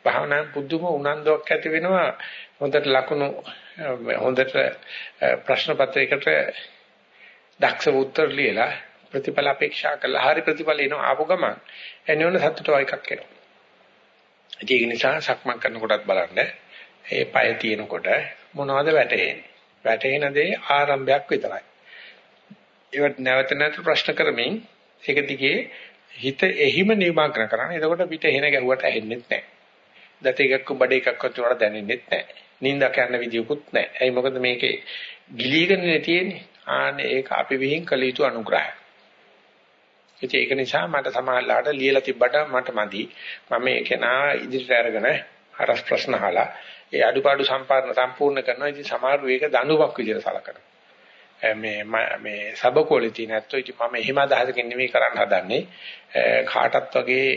භාවනා පුදුම උනන්දුවක් ඇති වෙනවා හොඳට ලකුණු හොඳට ප්‍රශ්න පත්‍රයකට දක්ෂ උත්තර ලියලා ප්‍රතිඵල අපේක්ෂා කළා. හරි ප්‍රතිඵල එනවා ආපු ගමන් එනවන සතුට වයිකක් එනවා. ඒක නිසා සක්මන් කරනකොටත් බලන්න ඒ පය තියෙනකොට මොනවද වැටෙන්නේ? වැටෙන දේ ආරම්භයක් විතරයි. ඒවට නැවත නැවත ප්‍රශ්න කරමින් ඒක දිගේ හිත එහිම නිර්මාණය කරන්න. එතකොට පිට එහෙන ගැහුවට ඇහෙන්නේ නැහැ. දත එකක් බඩ එකක් වතුනට දැනෙන්නේ නැහැ. නිින්දක් යන විදියකුත් නැහැ. ඇයි මොකද මේකේ ගිලීගෙන තියෙන්නේ. ආන්නේ ඒක අපි විහිං කළ යුතු අනුග්‍රහය. ඉතින් ඒක නිසා මට සමාහලාට ලියලා තිබ්බට මට මදි. මම ඒක නා ඉදිරියට අරගෙන හරස් ප්‍රශ්න අහලා ඒ අඩුපාඩු සම්පාදන සම්පූර්ණ කරනවා. ඉතින් සමහරව ඒක දඬුවමක් විදියට සලකනවා. මේ මේ සබකෝලේ තියෙන ඇත්තෝ ඉතින් මම එහෙම අදහසකින් නෙමෙයි කරන්න හදන්නේ. කාටත් වගේ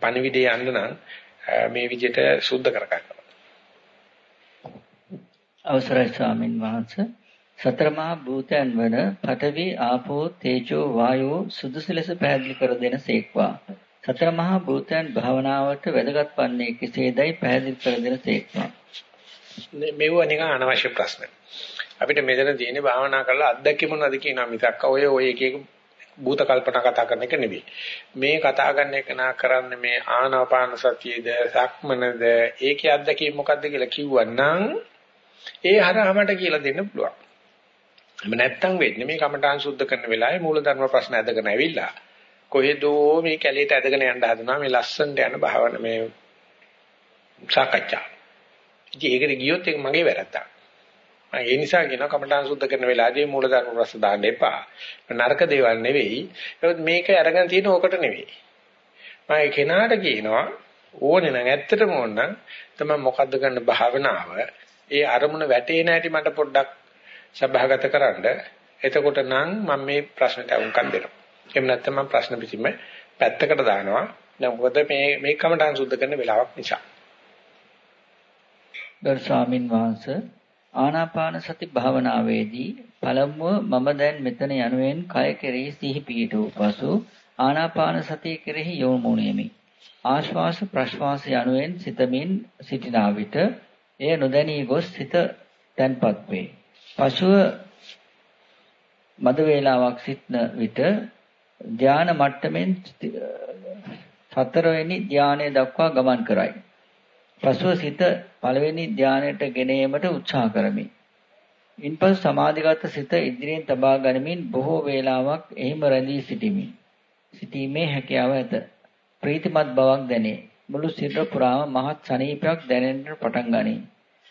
පණිවිඩය යන්න නම් මේ විදියට සුද්ධ කරගන්න. අවසරයි ස්වාමින් වහන්සේ සතර මහා භූතයන් වන පඨවි ආපෝ තේජෝ වායෝ සුදුසු ලෙස පැහැදිලි කර දෙන සේක්වා සතර මහා භූතයන් භාවනාවට වැදගත් වන්නේ කෙසේදයි පැහැදිලි කර දෙන සේක්වා මේව නිකන් අනවශ්‍ය ප්‍රශ්න අපිට මෙතන තියෙන්නේ භාවනා කරලා අත්දැකීම මොනවද කියනවා මිසක් ඔය ඔය එක එක භූත කල්පනා කතා කරන එක නෙවෙයි. මේ කතා කරන එක නා කරන්නේ මේ ආනාපාන සතියේද සක්මනද ඒකේ අත්දැකීම මොකද්ද කියලා කිව්වනම් ඒ හරහාමට කියලා දෙන්න පුළුවන්. එහෙම නැත්තම් වෙන්නේ මේ කමඨාන් සුද්ධ කරන වෙලාවේ මූලධර්ම ප්‍රශ්න ඇදගෙන ඇවිල්ලා කොහෙදෝ මේ කැලේට ඇදගෙන යන්න හදනවා මේ ලස්සනට යන භාවන මේ සාකච්ඡා. ඉතින් ඒකට ගියොත් ඒක මගේ වැරද්දක්. මම ඒ නිසා කියනවා කමඨාන් සුද්ධ කරන වෙලාවේදී මූලධර්ම ප්‍රශ්න දාන්න එපා. නරක දේවල් නෙවෙයි. ඒත් මේක අරගෙන තියෙන ඕකට නෙවෙයි. මම ඒ කෙනාට කියනවා ඕනේ නම් ඇත්තටම ඕන නම් තමයි මොකද්ද කරන්න භාවනාව ඒ අරමුණ වැටේ නැටි මට පොඩ්ඩක් සභාගත කරන්න. එතකොට නම් මම මේ ප්‍රශ්නට උන්කම් දෙනවා. එහෙම නැත්නම් මම ප්‍රශ්න පිටින්ම පැත්තකට දානවා. දැන් මොකද මේ මේ කමටහන් සුද්ධ කරන වෙලාවක් නිසා. ගරු ස්වාමින් වහන්සේ ආනාපාන සති භාවනාවේදී පළමුව මම දැන් මෙතන යනුවෙන් කය කෙරෙහි සිහි පිහිටවූ පසු ආනාපාන සතිය කෙරෙහි යොමු වෙමි. ආශ්වාස ප්‍රශ්වාස යනුවෙන් සිතමින් සිටිනා විට එය නොදැනී ගොස් සිත තැන්පත් වේ. පසුව මද වේලාවක් සිටන විට ධාන මට්ටමින් හතරවෙනි ධානය දක්වා ගමන් කරයි. පසුව සිත පළවෙනි ධානයට ගෙන ඒමට උත්සාහ කරමි. ඉන්පසු සමාධිගත සිත ඉදිරියෙන් තබා ගනිමින් බොහෝ වේලාවක් එහිම රැඳී සිටිමි. සිටීමේ හැකියාව ඇත. ප්‍රීතිමත් බවක් දැනේ. මුළු සිරුර පුරාම මහත් සනීපයක් දැනෙන්නට පටන් ගනී.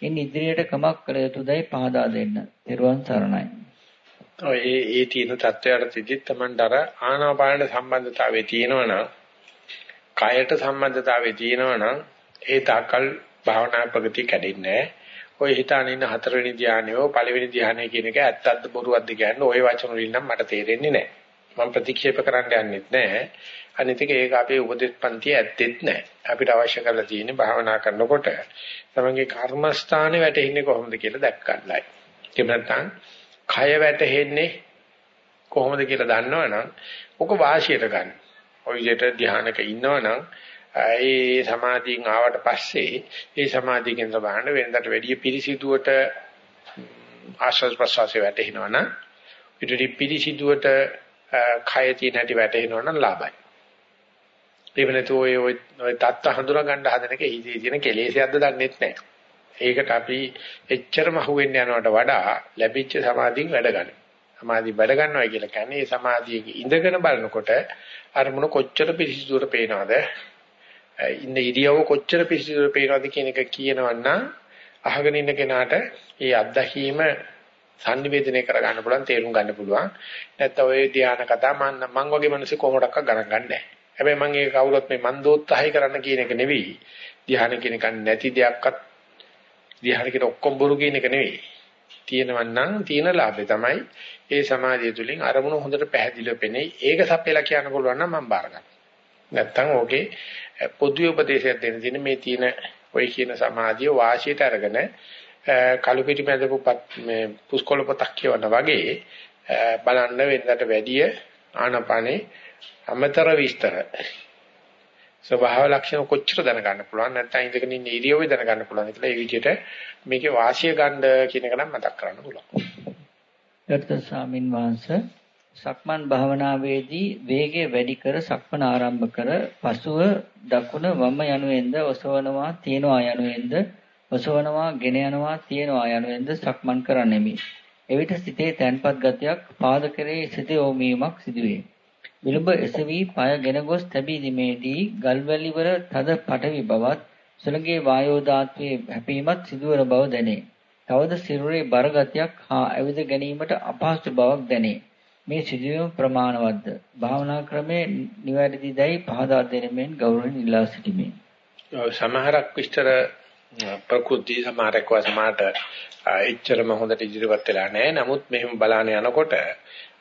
ඉන් ඉදිරියට කමක් කළ යුතුදයි පහදා දෙන්න. නිර්වන් සරණයි. ඔය ඒ ඒ තියෙන தත්වයට තිදිත් Tamandara ආනාපානට සම්බන්ධතාවය තියෙනවනම් කයට සම්බන්ධතාවය තියෙනවනම් ඒ තාකල් භාවනා ප්‍රගති කැඩෙන්නේ ඔය හිත අනින්න හතරවෙනි ධානයෝ පළවෙනි ධානය කියන එක ඇත්තක්ද බොරුවක්ද කියන්නේ ওই වචන වලින් නම් මට තේරෙන්නේ නැහැ. මම ප්‍රතික්ෂේප කරන්න යන්නෙත් නැහැ. අනිත් එක ඒක අපේ උපදෙස් පන්තිය ඇත්තෙත් නැහැ. අපිට අවශ්‍ය කරලා තියෙන්නේ භාවනා කරනකොට තමන්ගේ කර්මස්ථානේ වැටෙන්නේ කොහොමද කියලා දැක් ගන්නයි. එහෙම නැත්නම් කය වැටෙන්නේ කොහොමද කියලා දන්නවනම් ඔක වාසියට ගන්න. ඔය විදිහට ධානයක ඉන්නවනම් ඒ සමාධියෙන් ආවට පස්සේ ඒ සමාධියකින් සබහන්න වෙනදට වැඩිය පිරිසිදුවට ආශ්වාස ප්‍රශ්වාසය වැටෙනවනම් ඊටදී පිරිසිදුවට කය තියෙන හැටි වැටෙනවනම් ලාභයි. එහෙම නැතු ඔය ඔය தත්ත හඳුනා ගන්න හදන එක ඉදී තියෙන කෙලෙසයක්ද දන්නෙත් නැහැ. ඒකට අපි එච්චරම අහුවෙන්න යනවට වඩා ලැබිච්ච සමාධියෙන් වැඩ ගන්න. සමාධිය වැඩ ගන්නවා කියලා කියන්නේ ඒ සමාධියේ ඉඳගෙන බලනකොට අරමුණ කොච්චර පිරිසිදුවට පේනවද? ඉන්න ඉරියව්ව කොච්චර පිරිසිදුවට පේනවද කියන එක කියනවනම් අහගෙන ඉන්න කෙනාට ඒ අත්දැකීම sannivedanaya කර ගන්න පුළුවන් තේරුම් ගන්න පුළුවන්. නැත්නම් ඔය ධානය කතා මම මං වගේ මිනිස්සු කොහොමඩක්ක ගණන් ගන්නෑ. හැබැයි මම ඒක කවුරුත් මේ මන් දෝත්සහය කරන්න කියන එක නෙවෙයි. ධ්‍යාන කියන එක නැති දෙයක්වත් ධ්‍යාන කියන ඔක්කොම බොරු කියන එක නෙවෙයි. තියෙනවන් නම් තියෙන ලාභය තමයි ඒ සමාධිය තුලින් අරමුණ හොඳට පැහැදිලිව පෙනේ. ඒක සපේලා කියන්න පුළුවන් නම් මම බාර ගන්නවා. නැත්තම් ඕකේ පොදු උපදේශයක් දෙන්න තියෙන මේ තියෙන ඔය කියන සමාධිය වාසියට අරගෙන කලු පිටි මැදපු මේ පුස්කොළ පොතක් කියවන වගේ බලන්න වෙනදට වැඩිය ආනපනේ අමතර විස්තර ස්වභාව ලක්ෂණ කොච්චර දැනගන්න පුළුවන් නැත්නම් ඉඳගෙන ඉන්න ඉරියව්වේ දැනගන්න පුළුවන් කියලා ඒ විදිහට මේකේ වාසිය ගන්න කියන එක නම් මතක් කරන්න පුළුවන්. ගරුතර ස්වාමින් වහන්සේ සක්මන් භාවනාවේදී වේගය වැඩි කර සක්මන ආරම්භ කර පසුව දකුණ වම යනුවෙන්ද ඔසවනවා තියනවා යනුවෙන්ද ඔසවනවා ගෙන යනවා තියනවා යනුවෙන්ද සක්මන් කරන්නෙමි. එවිට සිතේ තැන්පත් ගතියක් පාද කෙරේ සිතේ ඕමීමක් සිදුවේ. විලුඹ එසවි পায়ගෙන ගොස් තැබී දීමේදී ගල්වැලි වල තද පටවි බවත් සුළඟේ වායෝ දාත්වයේ හැපීමත් සිදුවන බව දැනේ. තවද සිරුරේ බරගතියක් හා ඇවිද ගැනීමට අපහසු බවක් දැනේ. මේ සිදුවීම ප්‍රමාණවත්ද? භාවනා ක්‍රමේ නිවැරදිදයි පහදා දෙනෙමින් ගෞරවයෙන් ඉල්ලා සිටිමි. සමහරක් විස්තර ප්‍රකෘති සමහරක් වාසමාට එච්චරම හොඳට ඉදිරිපත් වෙලා නැහැ. නමුත් මෙහෙම බලාන යනකොට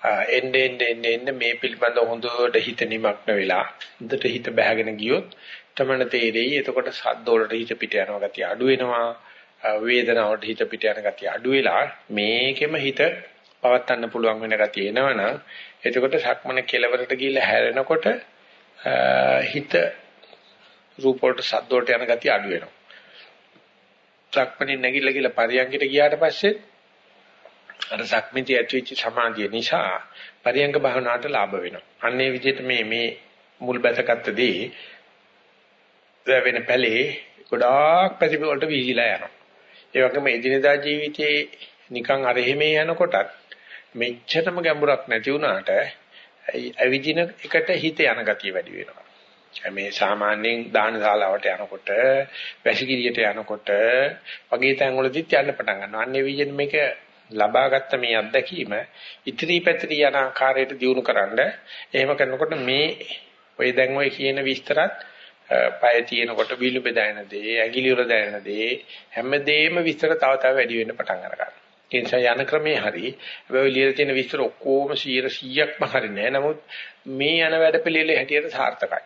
එන්න එන්න එන්න එන්න මේ පිළිබඳව හොඳට හිත නිමක්න වෙලා හොඳට හිත බහගෙන ගියොත් තමයි තේරෙයි එතකොට සද්ද වලට හිත පිට යනවා ගතිය අඩු වෙනවා. වේදනාවට හිත පිට යන ගතිය අඩු වෙලා මේකෙම හිත පවත්වන්න පුළුවන් වෙන ගතිය එනවනම් එතකොට සක්මන කෙලවරට ගිහිල්ලා හැරෙනකොට හිත රූප වලට සද්ද වලට යන ගතිය අඩු වෙනවා. සක්මනේ නැගිටලා ගිහලා පරියන්කට ගියාට පස්සේ අර සක්මිතිය ඇතිවෙච්ච සමාධිය නිසා පරියංග භාවනාවට ලාභ වෙනවා. අන්නේ විදිහට මේ මේ මුල් බැසගත්තදී වෙන පැලේ ගොඩාක් පැතිප වලට විහිලා යනවා. ඒ වගේම එදිනදා ජීවිතේ නිකන් අර එහෙමේ යනකොටත් මෙච්චරම ගැඹුරක් නැති වුණාට ඇවිදින එකට හිත යන ගතිය වැඩි වෙනවා. මේ සාමාන්‍යයෙන් දාන ශාලාවට යනකොට, වැසිකිළියට යනකොට වගේ තැන් වලදීත් යන්න පටන් ගන්නවා. අන්නේ විදිහට මේක ලබාගත්ත මේ අත්දැකීම ඉතිරි පැතිරි යන ආකාරයට දියුණු කරන්න එහෙම කරනකොට මේ ඔය දැන් ඔය කියන විස්තරත් පය තියෙනකොට විලුඹ දැනෙන දේ ඇඟිලි වල දැනෙන දේ හැමදේම විස්තර තව තව වැඩි වෙන්න පටන් ගන්නවා. ඒ නිසා යන ක්‍රමේ හරි හැබැයි ලියලා තියෙන විස්තර ඔක්කොම 100%ක්ම හරි නෑ. නමුත් මේ යන වැඩ පිළිවෙලේ හැටියට සාර්ථකයි.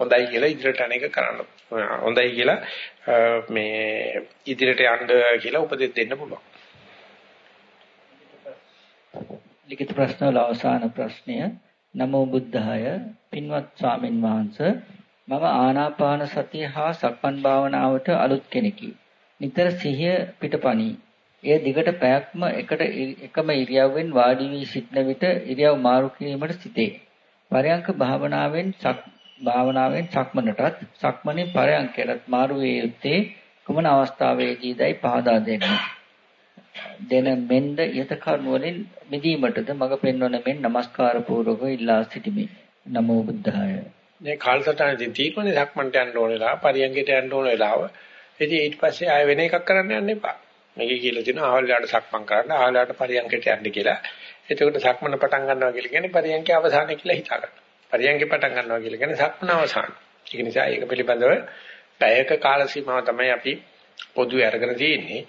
හොඳයි කියලා ඉදිරියට අනේක කරන්න. හොඳයි කියලා මේ ඉදිරියට යන්න කියලා උපදෙස් දෙන්න පුළුවන්. ලිඛිත ප්‍රශ්න වල අවසාන ප්‍රශ්නය නමෝ බුද්ධාය පින්වත් ස්වාමින් වහන්සේ මම ආනාපාන සතිය හා සක්මන් භාවනාවට අලුත් කෙනෙකි. නිතර සිහිය පිටපණී. එය දිගට පැයක්ම එකට එකම ඉරියව්වෙන් වාඩි වී සිටන විට ඉරියව් මාරු කිරීමට සිටේ. පරයන්ක භාවනාවෙන් සක් භාවනාවෙන් සක්මනටත් සක්මනේ පරයන්කයට මාරු වේ යුත්තේ කුමන අවස්ථාවේදීදයි පහදා දෙන්න. දෙන මෙන්ද යත කරුණ වලින් මිදීමටද මඟ පෙන්වන මෙන් নমස්කාර පූර්වක ඉල්ලා සිටිමි. නමෝ බුද්ධාය. මේ කාලසටහනදී තීපනේ සක්මන්ට යන්න ඕන වෙලාව, පරියංගයට යන්න ඕන වෙලාව. ඉතින් ඊට පස්සේ ආය වෙන එකක් කරන්න යන්න එපා. මේකේ කියලා තියෙනවා ආවලට සක්මන් කරන්න, ආවලට පරියංගයට යන්න කියලා. එතකොට සක්මන පටන් ගන්නවා කියලා කියන්නේ පරියංගයේ අවසානය කියලා හිතා ගන්න. පරියංගේ පටන් ගන්නවා කියලා කියන්නේ සක්මන අවසාන. ඒක නිසා ඒක පිළිබඳව පැයක කාල සීමාව තමයි අපි පොදුවේ අරගෙන තියෙන්නේ.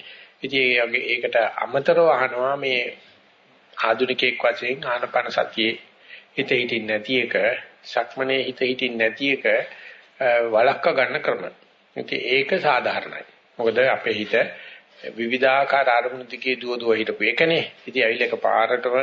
ඉතින් ඒකට අමතරව අහනවා මේ ආධුනිකයෙක් වශයෙන් ආනපන සතියේ හිත හිටින් නැති එක, සක්මනේ හිත හිටින් නැති එක වළක්ව ගන්න ක්‍රම. ඉතින් ඒක සාධාරණයි. මොකද අපේ හිත විවිධාකාර අරමුණු දිගේ දුව දුව හිටපු එකනේ. ඉතින් ඇවිල්ලා එක පාරටම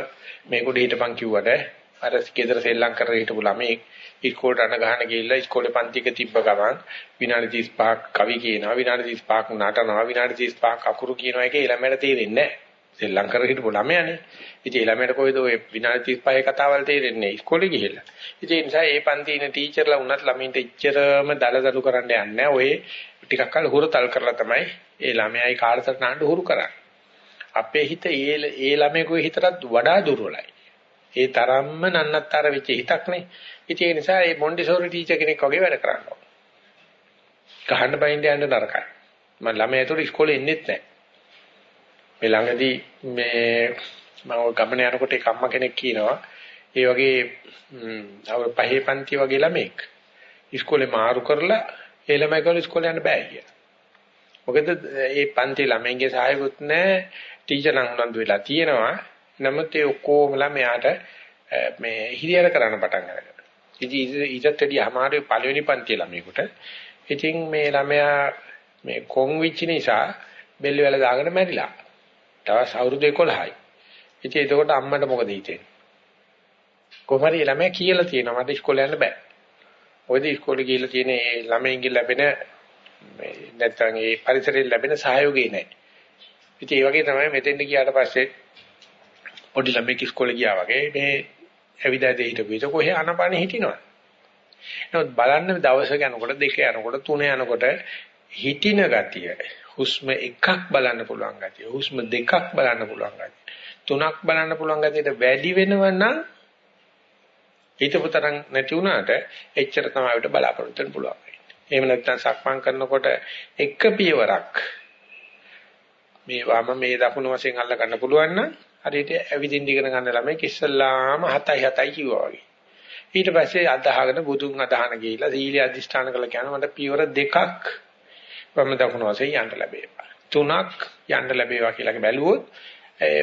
මේක උඩ හිටපන් කිව්වට අර ගෙදර සෙල්ලම් කරලා හිටපු ළමයි ඉස්කෝලේට අන ගහන ගිහිල්ලා ඉස්කෝලේ පන්තික තිබ්බ ගමන් විනාඩි 35ක් කවි කියනවා විනාඩි 35ක් නටනවා විනාඩි 35ක් අකුරු කියනවා. එකේ ළමයට තේරෙන්නේ නැහැ. සෙල්ලම් කරලා හිටපු ළමයානේ. ඉතින් ළමයට කොයිද ඔය විනාඩි 35 කතාවල් තේරෙන්නේ? ඉස්කෝලේ ගිහිල්ලා. ඉතින් ඒ නිසා ඒ පන්ති ඉන්න ටීචර්ලා වුණත් ළමින්ට එච්චරම දලදලු කරන්න යන්නේ නැහැ. ඔය ටිකක් කල හුරතල් කරලා තමයි ඒ ළමයායි කාලසටහනට හුරු කරන්නේ. අපේ හිත ඒ ඒ ළමයේ හිතටත් වඩා දුර්වලයි. ඒ තරම්ම නන්නත්තර වෙච්ච හිතක් නේ. ඉතින් ඒ නිසා මේ මොන්ඩිසෝරි ටීචර් කෙනෙක් වගේ වැඩ කරනවා. ගහන්න බයින්ද යන්න නරකයි. මම ළමයා ඒතර ඉස්කෝලේ එන්නෙත් නැහැ. මේ ළඟදී මේ මම ගමන යනකොට එක අම්මා කෙනෙක් කියනවා ඒ වගේ අවුරු පහේ පන්ති වගේ ළමෙක් ඉස්කෝලේ මාරු කරලා ඒ ළමයි කවල ඉස්කෝලේ යන්න බෑ කියලා. මොකද ඒ පන්ති ළමයින්ගේ සහායකුත් නැහැ ටීචර් නම් උනන්දු වෙලා තියෙනවා නමුත් ඒ ඔක්කොමලා මෙයාට මේ හිරියර කරන්න පටන් ගන්නවා. ඉතින් ඊටත් වැඩි අමාරුයි පළවෙනි පන්ති ළමයෙකුට. ඉතින් මේ ළමයා මේ කොන් විච් නිසා බෙල්ල වල දාගෙන මැරිලා. තවස් අවුරුදු 11යි. ඉතින් එතකොට අම්මට මොකද හිතෙන්නේ? කොහමද ළමයා කියලා තියෙනවා මට ඉස්කෝලේ යන්න බෑ. ඔයද ඉස්කෝලේ ගිහිල්ලා තියෙන ඒ ළමයින්ගෙන් ලැබෙන මේ නැත්නම් ඒ පරිසරයෙන් ලැබෙන සහයෝගය නැහැ. ඉතින් ඒ වගේ තමයි මෙතෙන්ට ගියාට පස්සේ පොඩි ළමෙක් ඉස්කෝලේ ගියා වගේ මේ ඇවිදදී හිටපු විට කොහේ අනපනේ හිටිනවා. නමුත් බලන්න දවස යනකොට දෙක යනකොට තුන යනකොට හිටින ගතිය හුස්ම එකක් බලන්න පුළුවන් ගතිය හුස්ම දෙකක් බලන්න පුළුවන් ගතිය තුනක් බලන්න පුළුවන් ගතියට වැඩි වෙනවනම් හිතපතරන් නැති වුණාට එච්චර තමයි අපිට බලාපොරොත්තු වෙන්න පුළුවන්. එහෙම නැත්නම් සක්මන් කරනකොට එක පියවරක් මේ වම මේ දකුණු වශයෙන් අල්ල ගන්න පුළුවන් නම් හරියට ඇවිදින්න ඉගෙන ගන්න ළමයි ඉස්සල්ලාම 7යි 7යි කිව්වා වගේ. ඊට පස්සේ අදහගෙන බුදුන් අදහන ගිහිලා සීලිය අධිෂ්ඨාන කළ කියන මට පියවර දෙකක් වම දකුණු වශයෙන් යන්න ලැබේවා. තුනක් යන්න ලැබේවා කියලා බැලුවොත්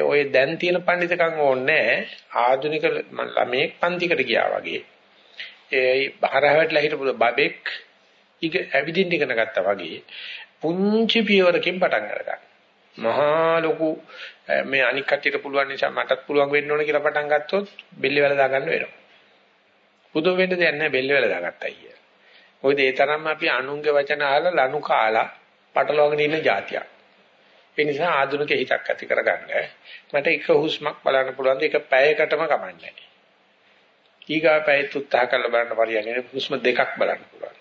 ඔය දැන් තියෙන පඬිතකම් ඕනේ ආධුනික ළමෙක් පන්තිකට ගියා වගේ. ඒ බහරහවටලා හිටපු බබෙක් ඉග ඇවිදින්න ඉගෙන ගත්තා වගේ පුංචි පියවරකින් පටන් අරගන්න. මහා ලොකු මේ අනික් කට්ටියට පුළුවන් නිසා මටත් පුළුවන් වෙන්න ඕන කියලා පටන් ගත්තොත් බෙල්ල වල දාගන්න වෙනවා. බුදු වෙන්න දෙයක් නැහැ බෙල්ල වල දාගත්තා අයිය. මොකද ඒ තරම්ම අපි අනුන්ගේ වචන අහලා ලනු කාලා පටලවාගෙන ඉන්න જાතියක්. ඒ නිසා ආධුනික හිතක් ඇති කරගන්න මට එක හුස්මක් බලන්න පුළුවන් ඒක පැයකටම කමන්නේ. ඊගා පැයත් උත්සාහ කරලා බලන්න පරියන්නේ හුස්ම දෙකක් බලන්න පුළුවන්.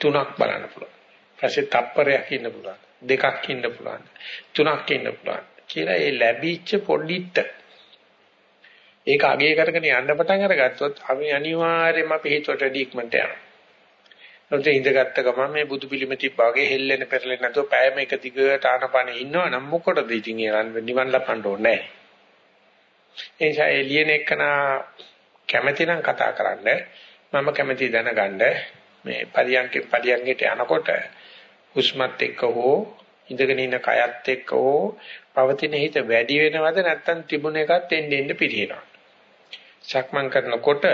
තුනක් බලන්න පුළුවන්. ඊපස්සේ තප්පරයක් ඉන්න පුළුවන්. දෙකක් ඉන්න පුළුවන්. තුනක් ඉන්න පුළුවන්. කියලා ඒ ලැබිච්ච පොඩිට ඒක අගය කරගෙන යන්න පටන් අරගත්තොත් අපි අනිවාර්යයෙන්ම අපි හිතුවට ඩීක්මන්ට යනවා. නැත්නම් ඉඳගත්ත ගමන් මේ බුදු පිළිම තිබ්බා වගේ හෙල්ලෙන පෙරලෙන නැතුව පෑම එක දිගට ආනපනේ ඉන්නවා නම් මොකටද ඉතින් ඒ නිවන් ලපන්න ඕනේ නැහැ. ඒ නිසා එළියන එකන කැමැති නම් කතා කරන්න මම කැමැති දැනගන්න මේ පරියන්කේ පරියන්ගෙට යනකොට හුස්මත් එක්ක හෝ ඉඳගෙන ඉන්න කයත් එක්ක හෝ පවතින හිත වැඩි වෙනවද නැත්නම් තිබුණ එකත් එන්න එන්න පිරිනවද? සක්මන් කරනකොට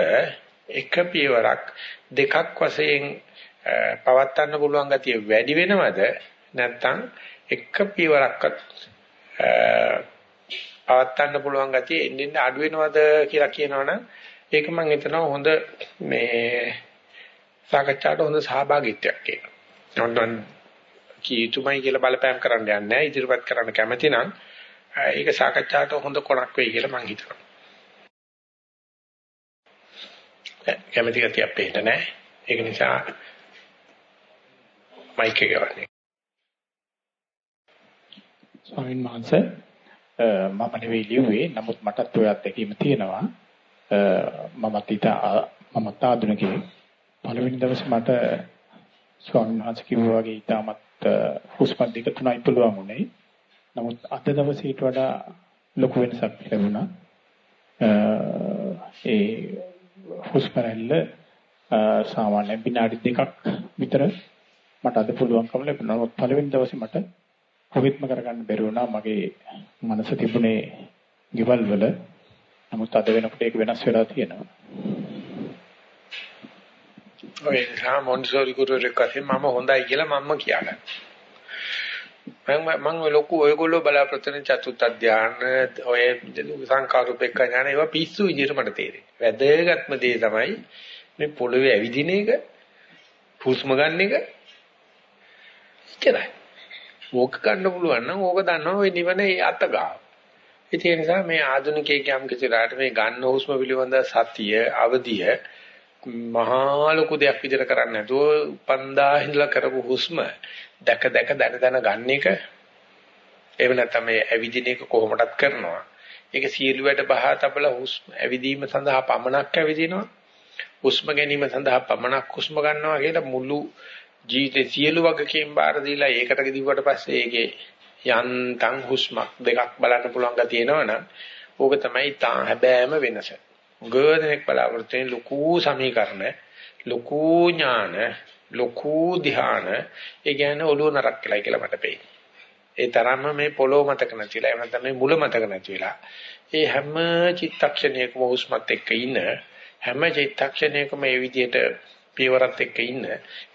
එක පියවරක් දෙකක් වශයෙන් පවත්වන්න පුළුවන් ගතිය වැඩි වෙනවද නැත්නම් එක පියවරක්වත් පවත්වන්න පුළුවන් ගතිය එන්න එන්න අඩු වෙනවද කියලා කියනවනම් ඒක මම හිතනවා හොඳ මේ සාකච්ඡාට හොඳ සහභාගීත්වයක් කියලා. කීතුමයි කියලා බලපෑම් කරන්න යන්නේ නැහැ. ඉදිරිපත් කරන්න කැමති නම් ඒක සාකච්ඡාට හොඳ කොනක් වෙයි කියලා මම හිතනවා. කැමති ගැතිය අපේට නැහැ. ඒක නිසා මයික් එක ගන්න. ස්වාමීන් වහන්සේ මම නෙවෙයි ලිව්වේ නමුත් මටත් ඔය අත්දැකීම තියෙනවා. මමත් ඊට මමත් ආධුනිකයෙක්. පළවෙනි දවසේ මට ස්වාමීන් වහන්සේ කිව්වා වගේ ඊටමත් හුස්ම දෙක තුනයි පුළුවන් උනේ. නමුත් අද දවසේට වඩා ලොකු වෙනසක් ලැබුණා. ඒ හුස්ම රැල්ල සාමාන්‍ය විනාඩි දෙකක් විතර මට අද පුළුවන්කම ලැබුණා. නමුත් පළවෙනි දවසේ මට කොහෙත්ම කරගන්න බැරි වුණා මගේ මනස තිබුණේ ගෙවල් වල. නමුත් අද වෙනකොට ඒක වෙනස් වෙලා තියෙනවා. ඔය සාමොන්සෝරි ගුරුවරයෙක් කසේ මම හොඳයි කියලා මම්ම කියනවා. මම මම ඔය ලොකු ඔයගොල්ලෝ බලාපොරොත්තු වෙන චතුත් අධ්‍යාන ඔය සංකාරූපේක ඥාන ඒවා පිස්සු විදිහට මට තේරෙන්නේ. වැදගත්ම දේ තමයි මේ පොළවේ ඇවිදින එක, හුස්ම ගන්න එක. ඉච්චරයි. ඕක ගන්න පුළුවන් නම් ඕක දන්නවා ඔය නිවන ඒ අත ගාව. ඒ නිසා මේ ආධුනිකයෙක් යම් කිසිලාට මේ ගන්න හුස්ම පිළිබඳ සතිය, අවදිය මහා ලොකු දෙයක් විදිහට කරන්නේ නැතුව 5000 ඉඳලා කරපු හුස්ම දැක දැක දැන දැන ගන්න එක එහෙම නැත්නම් මේ ඇවිදින එක කොහොමදත් කරනවා. ඒක සියලු වැඩ බහා තබලා හුස්ම ඇවිදීම සඳහා පමණක් ඇවිදිනවා. හුස්ම ගැනීම සඳහා පමණක් හුස්ම ගන්නවා කියලා මුළු ජීවිතේ සියලු වගකීම් බාර දීලා ඒකට ගිහුවට පස්සේ ඒකේ යන්තම් හුස්මක් දෙකක් බලන්න පුළුවන් ගතිය එනවනම් ඕක තමයි තා හැබෑම වෙනස. ගොඩනෙක් බලාපොරොත්තු වෙන ලොකු සමීකරණ ලොකු ඥාන ලොකු ධ්‍යාන ඒ කියන්නේ ඔළුව නරක් කියලා කියලා මට පේන්නේ. ඒ තරම්ම මේ පොළොව මතක නැතිලා එහෙම නැත්නම් මේ මුල මතක නැතිලා ඒ හැම චිත්තක්ෂණයකම හුස්මත් එක්ක ඉන්න හැම චිත්තක්ෂණයකම මේ විදිහට පියවරත් එක්ක ඉන්න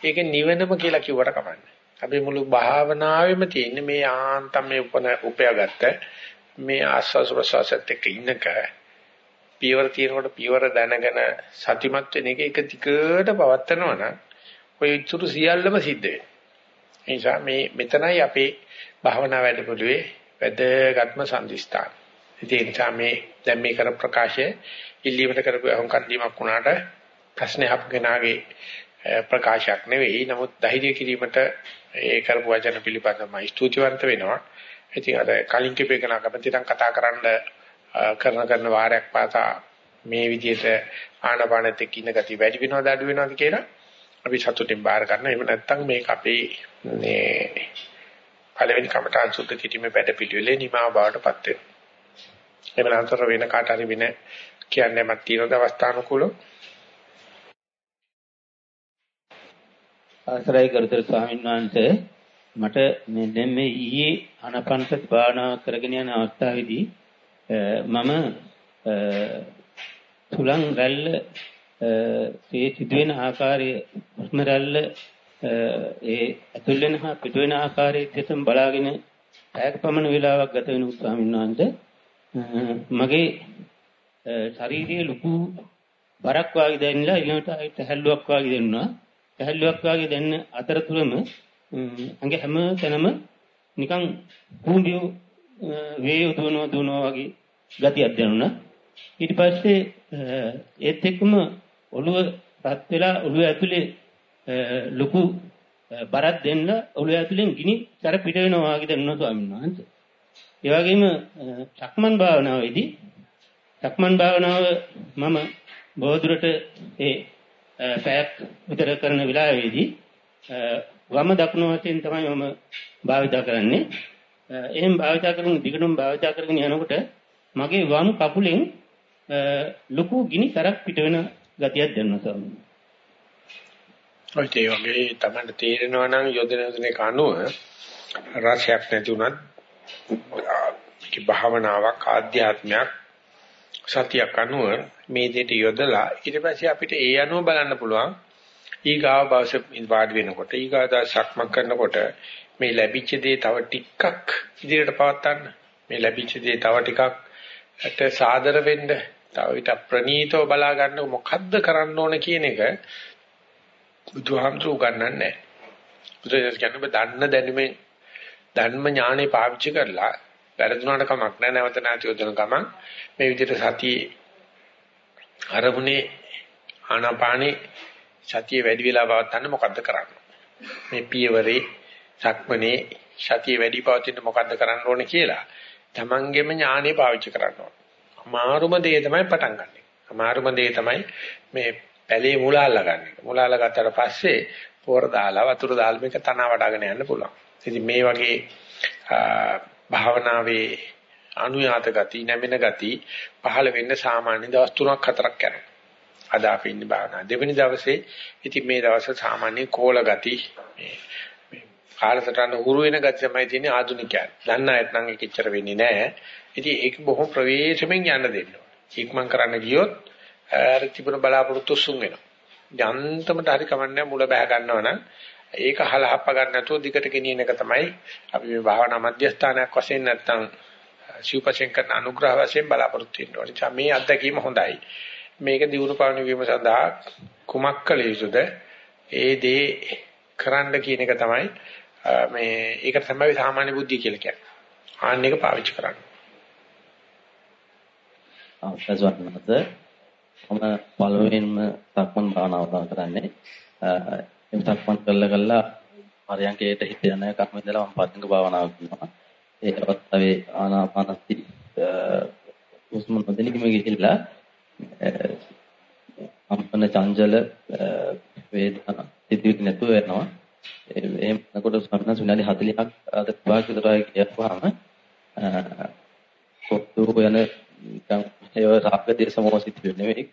ඒක නිවනම කියලා කිව්වට කමන්නේ. අපි මුළු භාවනාවෙම තියෙන්නේ මේ ආන්තම් මේ උපන උපයාගත්ත මේ ආස්වාස් ප්‍රසවාසත් එක්ක ඉන්නක පියවර තියෙනකොට පියවර දැනගෙන සතිමත් වෙන එක එක ටිකට පවත්නවා නම් ඔය ඉතුරු සියල්ලම සිද්ධ වෙනවා. ඒ නිසා මේ මෙතනයි අපේ භාවනා වැඩපොළුවේ වැදගත්ම සම්දිස්ථාන. ඒ නිසා මේ දැන් මේ කර ප්‍රකාශය ඉල්ලීමට කරපු අහුම්කන් දීමක් වුණාට ප්‍රශ්නේ අපගෙනාගේ ප්‍රකාශයක් නෙවෙයි. නමුත් ධෛර්ය කිරීමට ඒ කරපු වචන පිළිබඳව මම ස්තුතිවන්ත වෙනවා. ඉතින් අර කලින් කිපේකන කැමතිනම් කතා කරන්න කරන කරන වාරයක් පාසා මේ විදිහට ආනපානෙත් එක්ක ඉන්න ගතිය වැඩි වෙනවද අඩු වෙනවද කියලා අපි සතුටින් බාර ගන්න. එහෙම නැත්නම් මේක අපේ මේ පළවෙනි කමඨාන් සුද්ධ කිරීමේ වැඩ පිළිවෙලේ නිමාව බවටපත් වෙනවා. එහෙම නැත්නම් වෙන කාට හරි වෙන කියන්නේ මත් තියෙන අවස්ථානුකූලව අවසරයි ගරුතර ස්වාමීන් වහන්සේ මට මේ දැන් මේ ඊයේ ආනාපානසති භාවනාව කරගෙන යන අවස්ථාවේදී මම තුලං රැල්ල ඒ සිදුවෙන ආකාරය හුස්ම රැල්ල ඒ ඇතුල් වෙන හා පිට වෙන ආකාරයේ දෙසම බලාගෙන පැයක පමණ වේලාවක් ගත වෙන ස්වාමීන් වහන්සේ මගේ ශරීරයේ ලොකු බරක් වාගේ දැනෙලා ඊළඟට ආයෙත් හැල්ලුවක් වාගේ දැනුණා. හැල්ලුවක් වාගේ දැනෙන අතරතුරම අඟ හැම තැනම නිකන් කුඹියෝ වේය දුවනවා දුවනවා වගේ ගතියක් දැනුණා. ඊට පස්සේ ඒත් එක්කම ඔළුව රත් වෙලා ඔළුව ඇතුලේ ලොකු බරක් දෙන්න ඔළුව ඇතුලෙන් ගිනි තර පිට වෙනවා වගේ දැනුණා ස්වාමීන් වහන්සේ. ඒ වගේම සක්මන් භාවනාවේදී සක්මන් භාවනාව මම බොහෝදුරට ඒ පැයක් විතර කරන වෙලාවේදී වම දකුණු වශයෙන් තමයි මම භාවිතා කරන්නේ. එහෙන් භාවිතා කරන දිගටම භාවිතා කරගෙන යනකොට මගේ වම් කකුලෙන් ලොකු ගිනි තරක් පිට වෙන ගතියක් දැනෙනවා ස්වාමීනි. ඔය ඒ වගේ තමයි තේරෙනවා නම් යොදන යොදන කනුව රසයක් නැති උනත් භාවනාවක් ආධ්‍යාත්මයක් සතියක් අනුව මේ දෙයට යොදලා ඊට පස්සේ අපිට ඒ අනුව බලන්න පුළුවන් ඊගාව බවස වාඩි වෙනකොට ඊගාව සක්මන් කරනකොට මේ ලැබිච්ච දේ තව ටිකක් ඉදිරියට පවත්වන්න මේ ලැබිච්ච දේ තව ටිකක් සාදර වෙන්න තව ඊට ප්‍රනීතව බලා ගන්න මොකද්ද කරන්න ඕන කියන එක බුදුහාමුදුරු ගන්නන්නේ නැහැ. බුදුරජාණන් කියන්නේ දන්න දැනුමේ ධර්ම ඥානෙ පාවිච්චි කරලා වැරදුනාට කමක් නැහැ නැවත නැති යොදන ගමන් මේ විදිහට සතියේ අරමුණේ ආනාපානේ සතිය වැඩි වෙලා පවත්න්න මොකද්ද කරන්නේ මේ පියවරේ සක්මනේ සතිය වැඩි පවතින මොකද්ද කරන්න ඕනේ කියලා තමන්ගේම ඥානෙ පාවිච්චි කරන්න ඕනේ අමාරුම දේ තමයි පටන් ගන්න. අමාරුම දේ තමයි මේ පැලේ මුල අල්ලගන්න එක. මුල අල්ලගත්තට පස්සේ පොර දාලා වතුර දාලා මේක තන වඩාගෙන යන්න පුළුවන්. ඉතින් මේ වගේ භාවනාවේ අනුයාත ගති නැමෙන ගති පහළ වෙන්න සාමාන්‍ය දවස් 3ක් 4ක් යනවා. අද අපි ඉන්නේ භාවනා දෙවෙනි දවසේ ඉතින් මේ දවස් සාමාන්‍ය කෝල ගති මේ කාලසටහන හුරු වෙන ගතිය තමයි තියෙන්නේ ආධුනිකයන්. දන්න අයත් නම් ඒක එච්චර වෙන්නේ නැහැ. ඉතින් ඒක බොහොම ප්‍රවේශමෙන් යන්න දෙන්න ඕනේ. ඉක්මන් කරන්න ගියොත් අර තිබුණ බලාපොරොත්තු සුන් වෙනවා. යන්තමට හරි කමන්නේ මුල බහ ගන්නවනම් ඒක හලහප්ප ගන්න නැතුව දිගට ගෙනියන එක තමයි අපි මේ භාවනා මධ්‍යස්ථානයක් වශයෙන් නැත්තම් සිව්පසෙන් කරන අනුග්‍රහ වශයෙන් බලාපොරොත්තු වෙන්න ඕනේ. මේ අත්දැකීම හොඳයි. මේක දියුණු පාවන වීම සඳහා කුමක් කළ යුතුද? ඒ දේ කරන්න කියන එක තමයි මේ ඒකට තමයි සාමාන්‍ය බුද්ධිය කියලා කියන්නේ. ආන්න එක පාවිච්චි කරන්න. අවසන්වන්නත මම පළවෙනිම සක්මන් භාවනාව කරන්නේ එම් සක්මන් කළා කළා පරයන්කේට හිත යන කර්ම ඉඳලා මම පරිංග භාවනාව කරනවා ඒ අවස්ථාවේ ආනාපානසති උස්ම නොදෙනීම ගිහිල්ලා අම්පන චංජල වේදනා සිදුවිලි නැතුව යනවා එහෙම නකොට සම්මත විනාඩි 40ක් අද භාග විතරයි කියපුවාම කොත්තු යන නිකන් ඒව රාග දේශ මොහොසිත නෙවෙයි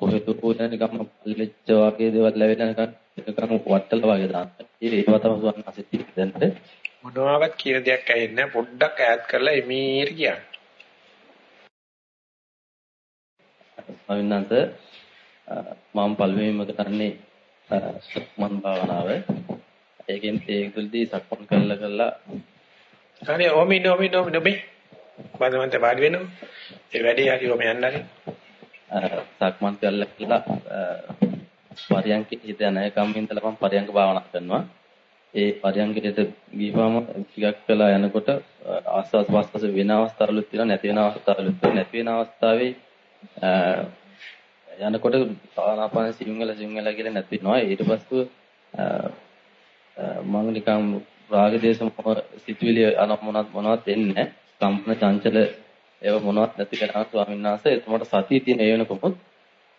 කොහෙද කොහෙද නිකන් පල්ලෙච්ච වගේ දේවල් ලැබෙලා නිකන් නිකන් වට්ටල වගේ දාන්න. ඒව තමයි සුවන් අසිත දැන්ට මොනවාවත් කියන දෙයක් ඇහෙන්නේ පොඩ්ඩක් ඈත් කරලා එමීර කියන්නේ. ස්වාමීන් වහන්සේ මම පළවෙනිම කරන්නේ සක්මන් භාවනාව. ඒකෙන් ඒකෙල්දී සක්මන් කළා කළා. හරි ඔමි නොමි නොමි නොමි. බඳවන්ත වාඩි වෙනවා. ඒ වැඩේ හරි ඔම යන්න හරි. සක්මන් කළා කළා පරියන්ක හිත යන එකම ඉඳලා මම පරියන්ක භාවනා කරනවා. ඒ පරියන්කයට ගිහවම ටිකක් වෙලා යනකොට ආස්වාස් වාස්වාස වෙන අවස්ථාවලුත් තියෙනවා නැති වෙන අවස්ථාවලුත් තියෙනවා නැති වෙන අවස්ථාවේ යනකොට ආනාපාන සිංහල සිංහල කියලා නැති වෙනවා ඊට පස්සේ මම නිකන් රාග දේශ මොහ සිතුවිලි අන මොනවත් මොනවත් එන්නේ කම්පන චංචල ඒව මොනවත් නැති කරා ස්වාමීන් වහන්සේ එතකොට සතිය තියෙන ඒ වෙනකොත්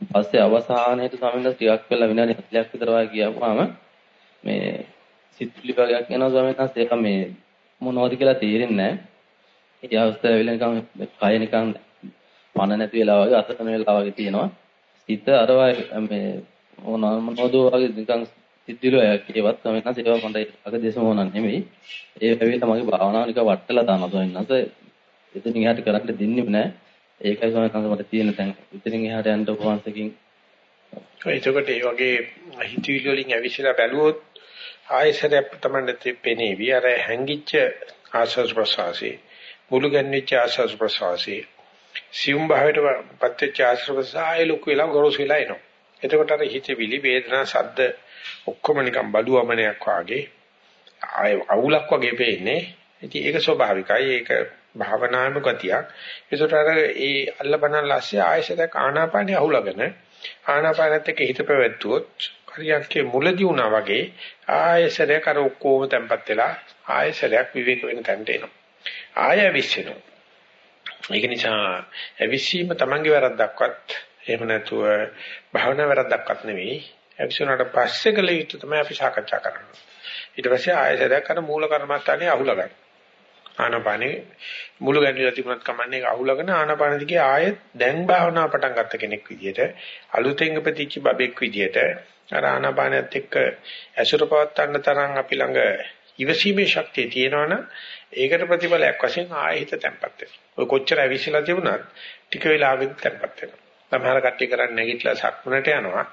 පස්සේ අවසානයේදී ස්වාමීන් වහන්සේ ටිකක් වෙලා විනාඩි 40ක් විතර වගේ ගියාම මේ සිතුවිලි වගේක් එනවා ස්වාමීන් වහන්සේ ඒක මේ මොනවද කියලා තේරෙන්නේ නැහැ. ඒ අවස්ථාවේ වෙල නිකන් කය නිකන් පණ නැති වෙලා වගේ අසරණ වෙලා වගේ තියෙනවා. සිත අර මේ මොනවද වගේ නිකන් සිතුවිලි වගේක් ඒවත් ස්වාමීන් වහන්සේ ඒවා මට අගදේශ මොනක් නෙමෙයි. ඒ වෙලාවෙ මගේ භාවනාව නිකන් වටලා දානවා ස්වාමීන් වහන්සේ. එතනින් එහාට කරන්න දෙන්නේ නැහැ. ඒකයි ස්වාමීන් වහන්සේ මට තියෙන තැන්. එතනින් එහාට යන්න උපවාසකින් එතකොට ඒ වගේ හිතවිලි වලින් ඇවිස්සලා බැලුවොත් ආයසරයක් තමයි පෙනේවි අර හැංගිච්ච ආස්වාස් ප්‍රසවාසී මුළු ගැන්විච්ච ආස්වාස් ප්‍රසවාසී සියුම් භාවයට පත්‍ච්ච ආස්වාස් ප්‍රසආය ලොකු වෙලා ගොරෝසු වෙලා එනවා එතකොට අර හිතවිලි වේදනා සද්ද ඔක්කොම නිකන් බලුවමනයක් වාගේ ආය අවුලක් වගේ පේන්නේ ඉතින් ඒක ස්වභාවිකයි ඒක භාවනාම ගතියක් ඒකට අර ඒ අල්ලබනන් ලස්සේ ආයසරයක් ආනාපානිය අහුලගෙන ආනාපානත් එක්ක හිත පැවැත්වුවොත් හරියක්කේ මුලදී වුණා වගේ ආයසරයක් අර ඔක්කොම තැම්පත් වෙලා ආයසරයක් විවේක වෙන තැනට එනවා. ආය විශ්ිනු. ඒක නිසා අවිස්සීම තමන්ගේ වැරද්දක්වත් එහෙම නැතුව භාවනා වැරද්දක්වත් නෙවෙයි. අවිස්සුනට පස්සේ කළ යුතු තමයි අපි සාකච්ඡා කරන්නේ. ඊට පස්සේ ආයසරයක් අර මූල කර්මස්ථානේ අහුලා ගන්න. ආනාපානේ මුළු ගැන්විලා තිබුණත් කමන්නේ අහුලගෙන ආනාපාන දිගේ ආයෙත් දැන් භාවනා පටන් ගත්ත කෙනෙක් විදියට අලුතෙන් ප්‍රතිච්ච බබෙක් විදියට අර ආනාපානයත් එක්ක ඇසුර පවත්තන්න තරම් අපි ළඟ ඉවසීමේ ශක්තිය තියෙනවනම් ඒකට ප්‍රතිඵලයක් වශයෙන් ආයෙ හිත තැම්පත් වෙනවා. ඔය කොච්චර ඇවිස්සලා තිබුණත් ටික වෙලාවකින් තැම්පත් වෙනවා. සමහර කට්ටිය කරන්නේ නැගිටලා සක්මනට යනවා.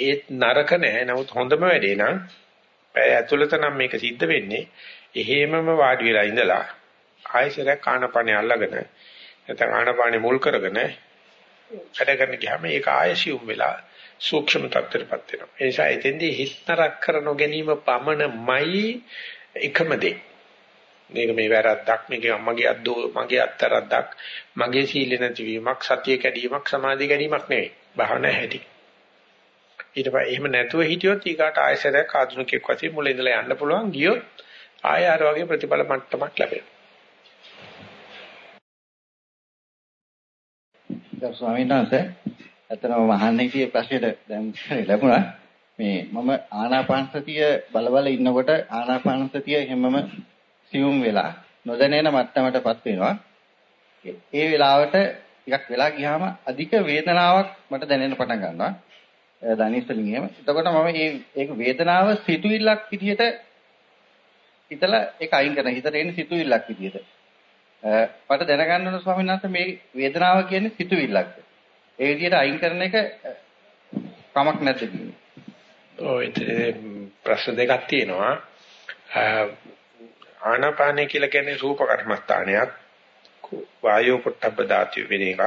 ඒත් නරක නෑ. නමුත් හොඳම වැඩේ නම් පැය ඇතුළත නම් මේක සිද්ධ වෙන්නේ. එහෙමම වාඩි වෙලා ඉඳලා ආයෙසරයක් ආනපනේ අල්ලගෙන නැත්නම් ආනපනේ මුල් කරගෙන වැඩ කරන්න ගියාම ඒක ආයෙසියුම් වෙලා සූක්ෂම තත්ත්වයටපත් වෙනවා. ඒ නිසා එතෙන්දී හිතනරක් කර නොගැනීම පමණමයි එකම දේ. මේක මේ වැරද්දක් මේක මගේ අද්දෝ මගේ අත්තරද්දක් මගේ සීල නැතිවීමක් සතිය කැඩීමක් සමාධිය කැඩීමක් නෙවෙයි. භාවනා හැටි. ඊට පස්සේ එහෙම නැතුව හිටියොත් ඊකට ආයසරයක් ආධුනිකෙක් වශයෙන් මුල ඉඳලා යන්න පුළුවන් ගියොත් ආය අර වගේ ප්‍රතිඵල මට්ටමක් ලැබෙනවා. දැන් ස්වාමීන් වහන්සේ ඇත්තටම මහන්නේ කිය ප්‍රශ්නෙට දැන් ලැබුණා. මේ මම ආනාපාන සතිය බලබල ඉන්නකොට ආනාපාන සතිය හැමම සියුම් වෙලා නොදැනෙන මට්ටමටපත් වෙනවා. ඒ වෙලාවට ටිකක් වෙලා ගියාම අධික වේදනාවක් මට දැනෙන්න පටන් ගන්නවා. දනිස්සලින් එහෙම. එතකොට මම මේ ඒක වේදනාව සිතුවිල්ලක් විදිහට හිතලා ඒක අයින් කරන හිතට එන්නේ සිතුවිල්ලක් විදියට. මට දැනගන්න ඕන ස්වාමීන් වහන්සේ මේ වේදනාව කියන්නේ සිතුවිල්ලක්ද? ඒ විදියට අයින් කරන එක කමක් නැද්ද කියන්නේ? ඔය ප්‍රශ්න දෙකක් තියෙනවා. ආනාපානය කියලා කියන්නේ රූප කර්මස්ථානයක්. වායෝ පොට්ටබ්බ ධාතු වෙන එකක්.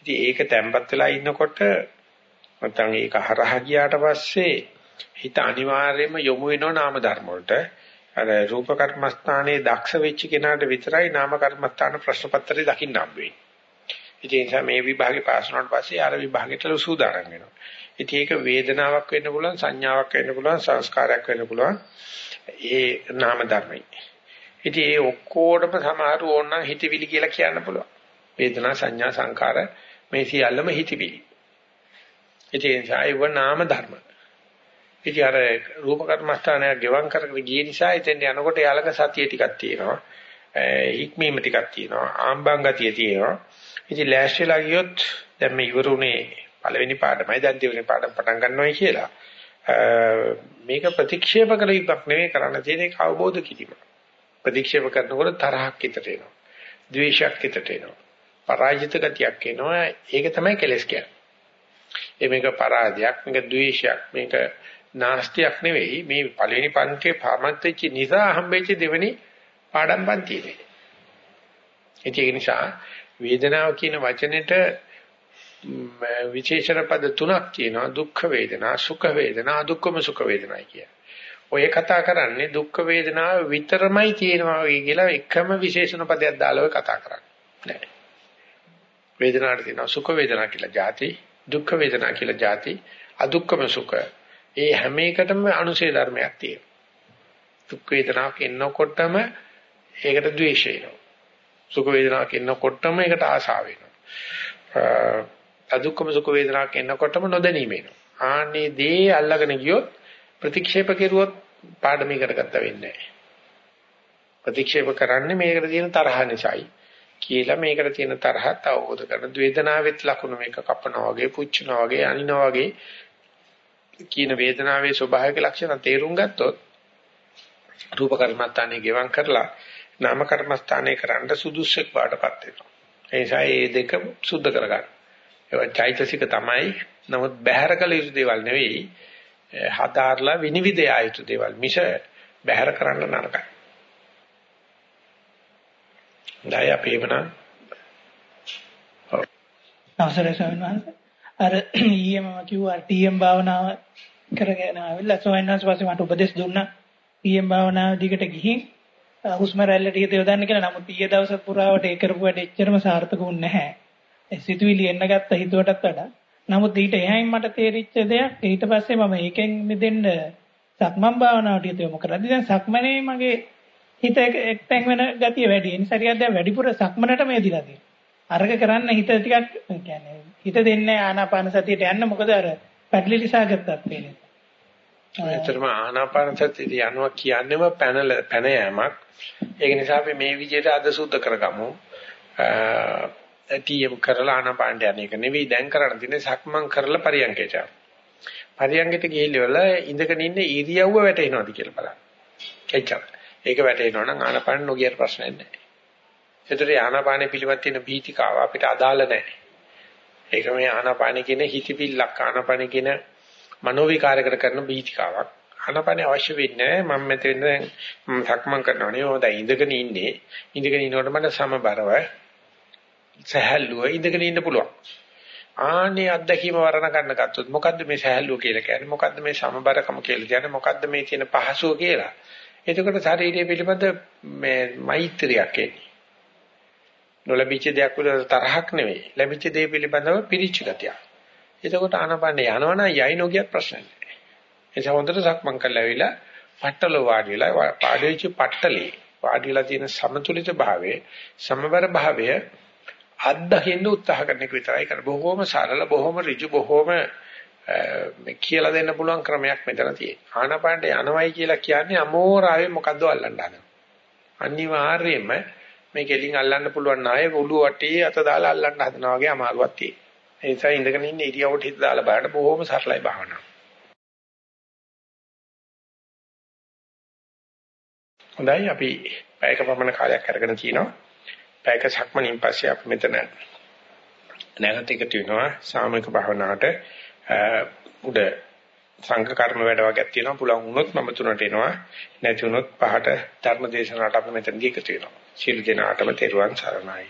ඉතින් ඒක තැම්පත් වෙලා ඉන්නකොට නැත්නම් ඒක හරහා ගියාට පස්සේ හිත අනිවාර්යයෙන්ම යොමු වෙනවා නාම ධර්ම වලට. අර රූප කර්මස්ථානයේ දක්ෂ වෙච්ච කෙනාට විතරයි නාම කර්මස්ථාන ප්‍රශ්න පත්‍රය දකින්න හම්බ වෙන්නේ. ඉතින් ඒ නිසා මේ විභාගේ පාස් වුණාට පස්සේ අර විභාගෙට සූදානම් වෙනවා. ඉතින් ඒක වේදනාවක් වෙන්න පුළුවන්, සංඥාවක් වෙන්න පුළුවන්, සංස්කාරයක් වෙන්න පුළුවන්. ඒ නාම ධර්මයි. ඉතින් ඒ ඔක්කොටම සමහර ඕනනම් හිතවිලි කියලා කියන්න පුළුවන්. වේදනා සංඥා සංකාර මේ සියල්ලම හිතවිලි. ඉතින් ඒ නිසා ඒව නාම ධර්ම. ඉතින් අර රූප කර්මස්ථානය ගෙවම් කරගෙන ගිය නිසා එතෙන් යනකොට යාලක සතිය ටිකක් තියෙනවා. හික්මීම ටිකක් තියෙනවා. ආම්බං ගතිය තියෙනවා. ඉතින් ලෑස්තිලා ගියොත් දැන් මේ ඉවරුනේ පළවෙනි පාඩමයි දැන් දෙවෙනි පාඩම පටන් ගන්නවයි කියලා. මේක ප්‍රතික්ෂේප කළ යුතුක් නෙවෙයි කරන්න තියෙන ඒක අවබෝධ කිරීම. ප්‍රතික්ෂේප කරනකොට තරහක් හිතට එනවා. ද්වේෂයක් හිතට එනවා. පරාජිත ගතියක් එනවා. ඒක තමයි කෙලස් කියන්නේ. ඒ මේක පරාජයක්, මේක ද්වේෂයක්, මේක නාස්තියක් නෙවෙයි මේ පළවෙනි පන්තියේ පාමත් වෙච්ච නිසා හම්බෙච්ච දෙවෙනි පාඩම් පන්තියේ. ඒක නිසා වේදනාව කියන වචනෙට විශේෂණ පද තුනක් තියෙනවා දුක්ඛ වේදනා සුඛ වේදනා දුක්ඛම සුඛ වේදනා කිය. ඔය කතා කරන්නේ දුක්ඛ වේදනාව විතරමයි තියෙනවා කියලා එකම විශේෂණ පදයක් දාලා ඔය කතා කරන්නේ. නෑ. වේදනාවට තියෙනවා සුඛ වේදනා කියලා ಜಾති දුක්ඛ වේදනා කියලා ಜಾති අදුක්ඛම සුඛ ඒ හැම එකටම අනුශේ ධර්මයක් තියෙනවා. දුක් වේදනාවක් එනකොටම ඒකට ද්වේෂය එනවා. සුඛ වේදනාවක් එනකොටම ඒකට ආශාව වෙනවා. අදුක්කම සුඛ වේදනාවක් එනකොටම නොදැනීම එනවා. ආන්නේ දේ අල්ලගෙන ගියොත් ප්‍රතික්ෂේප කෙරුවොත් පාඩම ඉගෙන වෙන්නේ නැහැ. ප්‍රතික්ෂේප කරන්නේ මේකට තියෙන තරහ නිසායි කියලා මේකට තියෙන තරහත් අවබෝධ කරන වේදනාවෙත් ලකුණු මේක කපනවා වගේ පුච්චනවා වගේ අනිනවා වගේ කියන වේදනාවේ ස්වභාවික ලක්ෂණ තේරුම් ගත්තොත් රූප කර්මස්ථානේ ගෙවම් කරලා නාම කර්මස්ථානේ කරන්න සුදුසුක් පාඩපත් වෙනවා. ඒ නිසා මේ දෙක සුද්ධ කරගන්න. ඒවා චෛතසික තමයි. නමුත් බහැර කළ යුතු දේවල් නෙවෙයි. හදාarලා විනිවිද යුතු දේවල් මිස බහැර කරන්න නරකයි. දැන් අපි එවනම් අවසරයි ස්වාමීන් වහන්සේ. අර ඊයේ මම කිව්වා TM භාවනාව කරගෙන ආවිල්ලා ස්වාමීන් වහන්සේ පස්සේ මට උපදෙස් දුන්නා. TM භාවනාව දිගට ගිහින් හුස්ම රැල්ලට හිත යොදන්න කියලා. නමුත් ඊයේ දවස් පුරාවට ඒ කරපු වැඩ එච්චරම සාර්ථක වුණේ නැහැ. ඒ සිතුවිලි එන්න ගත්ත හිතුවටත් වඩා. නමුත් ඊට එහායින් මට තේරිච්ච දෙයක් ඊට පස්සේ මම ඒකෙන් මිදෙන්න සක්මන් භාවනාවට හිත යොමු කරා. දැන් සක්මනේ මගේ හිත එක්තැන් වෙන ගතිය වැඩි. ඒ නිසා ටිකක් දැන් වැඩිපුර සක්මනට මේ දිලා තියෙනවා. අර්ග කරන්න හිත ටිකක් කියන්නේ හිත දෙන්නේ ආනාපාන සතියට යන්න මොකද අර පැටලිලි සාගතත් පේන්නේ. ඇත්තටම ආනාපාන සතිය යනවා කියන්නේම පැනල පැන යෑමක්. ඒක නිසා අපි මේ විදිහට අද සුද්ධ කරගමු. ටීඑම් කරලා ආනාපානට යන එක නෙවෙයි දැන් කරන්න තියෙන්නේ සක්මන් කරලා පරියන්කේට. පරියන්කේට ගිහිල්ලා ඉඳගෙන ඉන්න ඉරියව්ව වැටෙනවද කියලා බලන්න. එච්චර. ඒක වැටෙනවා නම් ආනාපාන නොගියට ප්‍රශ්නයක් නැහැ. ඒතර ආනාපානෙ පිළිබඳ තියෙන බීතිකාව අපිට අදාළ නැහැ. ඒක මේ ආනාපානෙ කියන හිතපිල්ලක් ආනාපානෙ කියන මනෝවිකාරයකට කරන බීතිකාවක්. ආනාපානෙ අවශ්‍ය වෙන්නේ නැහැ. මම මෙතන දැන් සක්මන් කරනවා නේ. මම දැන් ඉඳගෙන ඉන්නේ. ඉඳගෙන ඉනකොට මට සමබරව සහැල්ලුව ඉඳගෙන ඉන්න පුළුවන්. ආනේ අත්දැකීම වර්ණන ගන්න ගත්තොත් මොකද්ද මේ සහැල්ලුව කියලා කියන්නේ? මොකද්ද මේ සමබරකම කියලා කියන්නේ? මොකද්ද මේ තියෙන පහසුව කියලා? එතකොට ශරීරය පිළිබඳ මේ මෛත්‍රියක් එන්නේ. නොලැබිච්ච දෙයක් පිළිබඳ තරහක් නෙවෙයි. ලැබිච්ච දේ පිළිබඳව පිරිච්ච ගතියක්. එතකොට ආනපන්න යනවනම් යයි නොගියත් ප්‍රශ්න නැහැ. එනිසා හොඳට සක්මන් කරලා ඇවිල්ලා පට්ටල වාඩි වෙලා පාඩුවෙච්ච පට්ටලේ වාඩිලා තියෙන සමතුලිත භාවය, සමබර භාවය අත්දකින්න උත්සාහ කරන එක විතරයි කරන්නේ. බොහොම සරල, බොහොම ඍජු, බොහොම මේ කියලා දෙන්න පුළුවන් ක්‍රමයක් මෙතන තියෙනවා. ආනපානට යනවයි කියලා කියන්නේ අමෝරාවේ මොකද්ද අල්ලන්න හදනවා. අනිවාර්යයෙන්ම මේ කෙලින් අල්ලන්න පුළුවන් නායක ඔළුව වටේ අත දාලා අල්ලන්න හදනවා වගේ අමාරුවක් තියෙනවා. ඒ නිසා ඉඳගෙන ඉන්න ඉරියව්වට හිත දාලා බලන්න බොහොම සරලයි භාවනාව. හොඳයි අපි පැයක පමණ කාලයක් අරගෙන තිනවා. පැයක සක්මණින් පස්සේ අපි මෙතන නැවත එකතු වෙනවා සාමික භාවනාවට උඩ සංඝ කර්ම වැඩ වගේක් තියෙනවා පුළුවන් වුණොත් මම තුනට එනවා නැති වුණොත් පහට ධර්ම දේශනාවට අපි මෙතනදී එකතු වෙනවා. සියලු දෙනාටම තෙරුවන් සරණයි.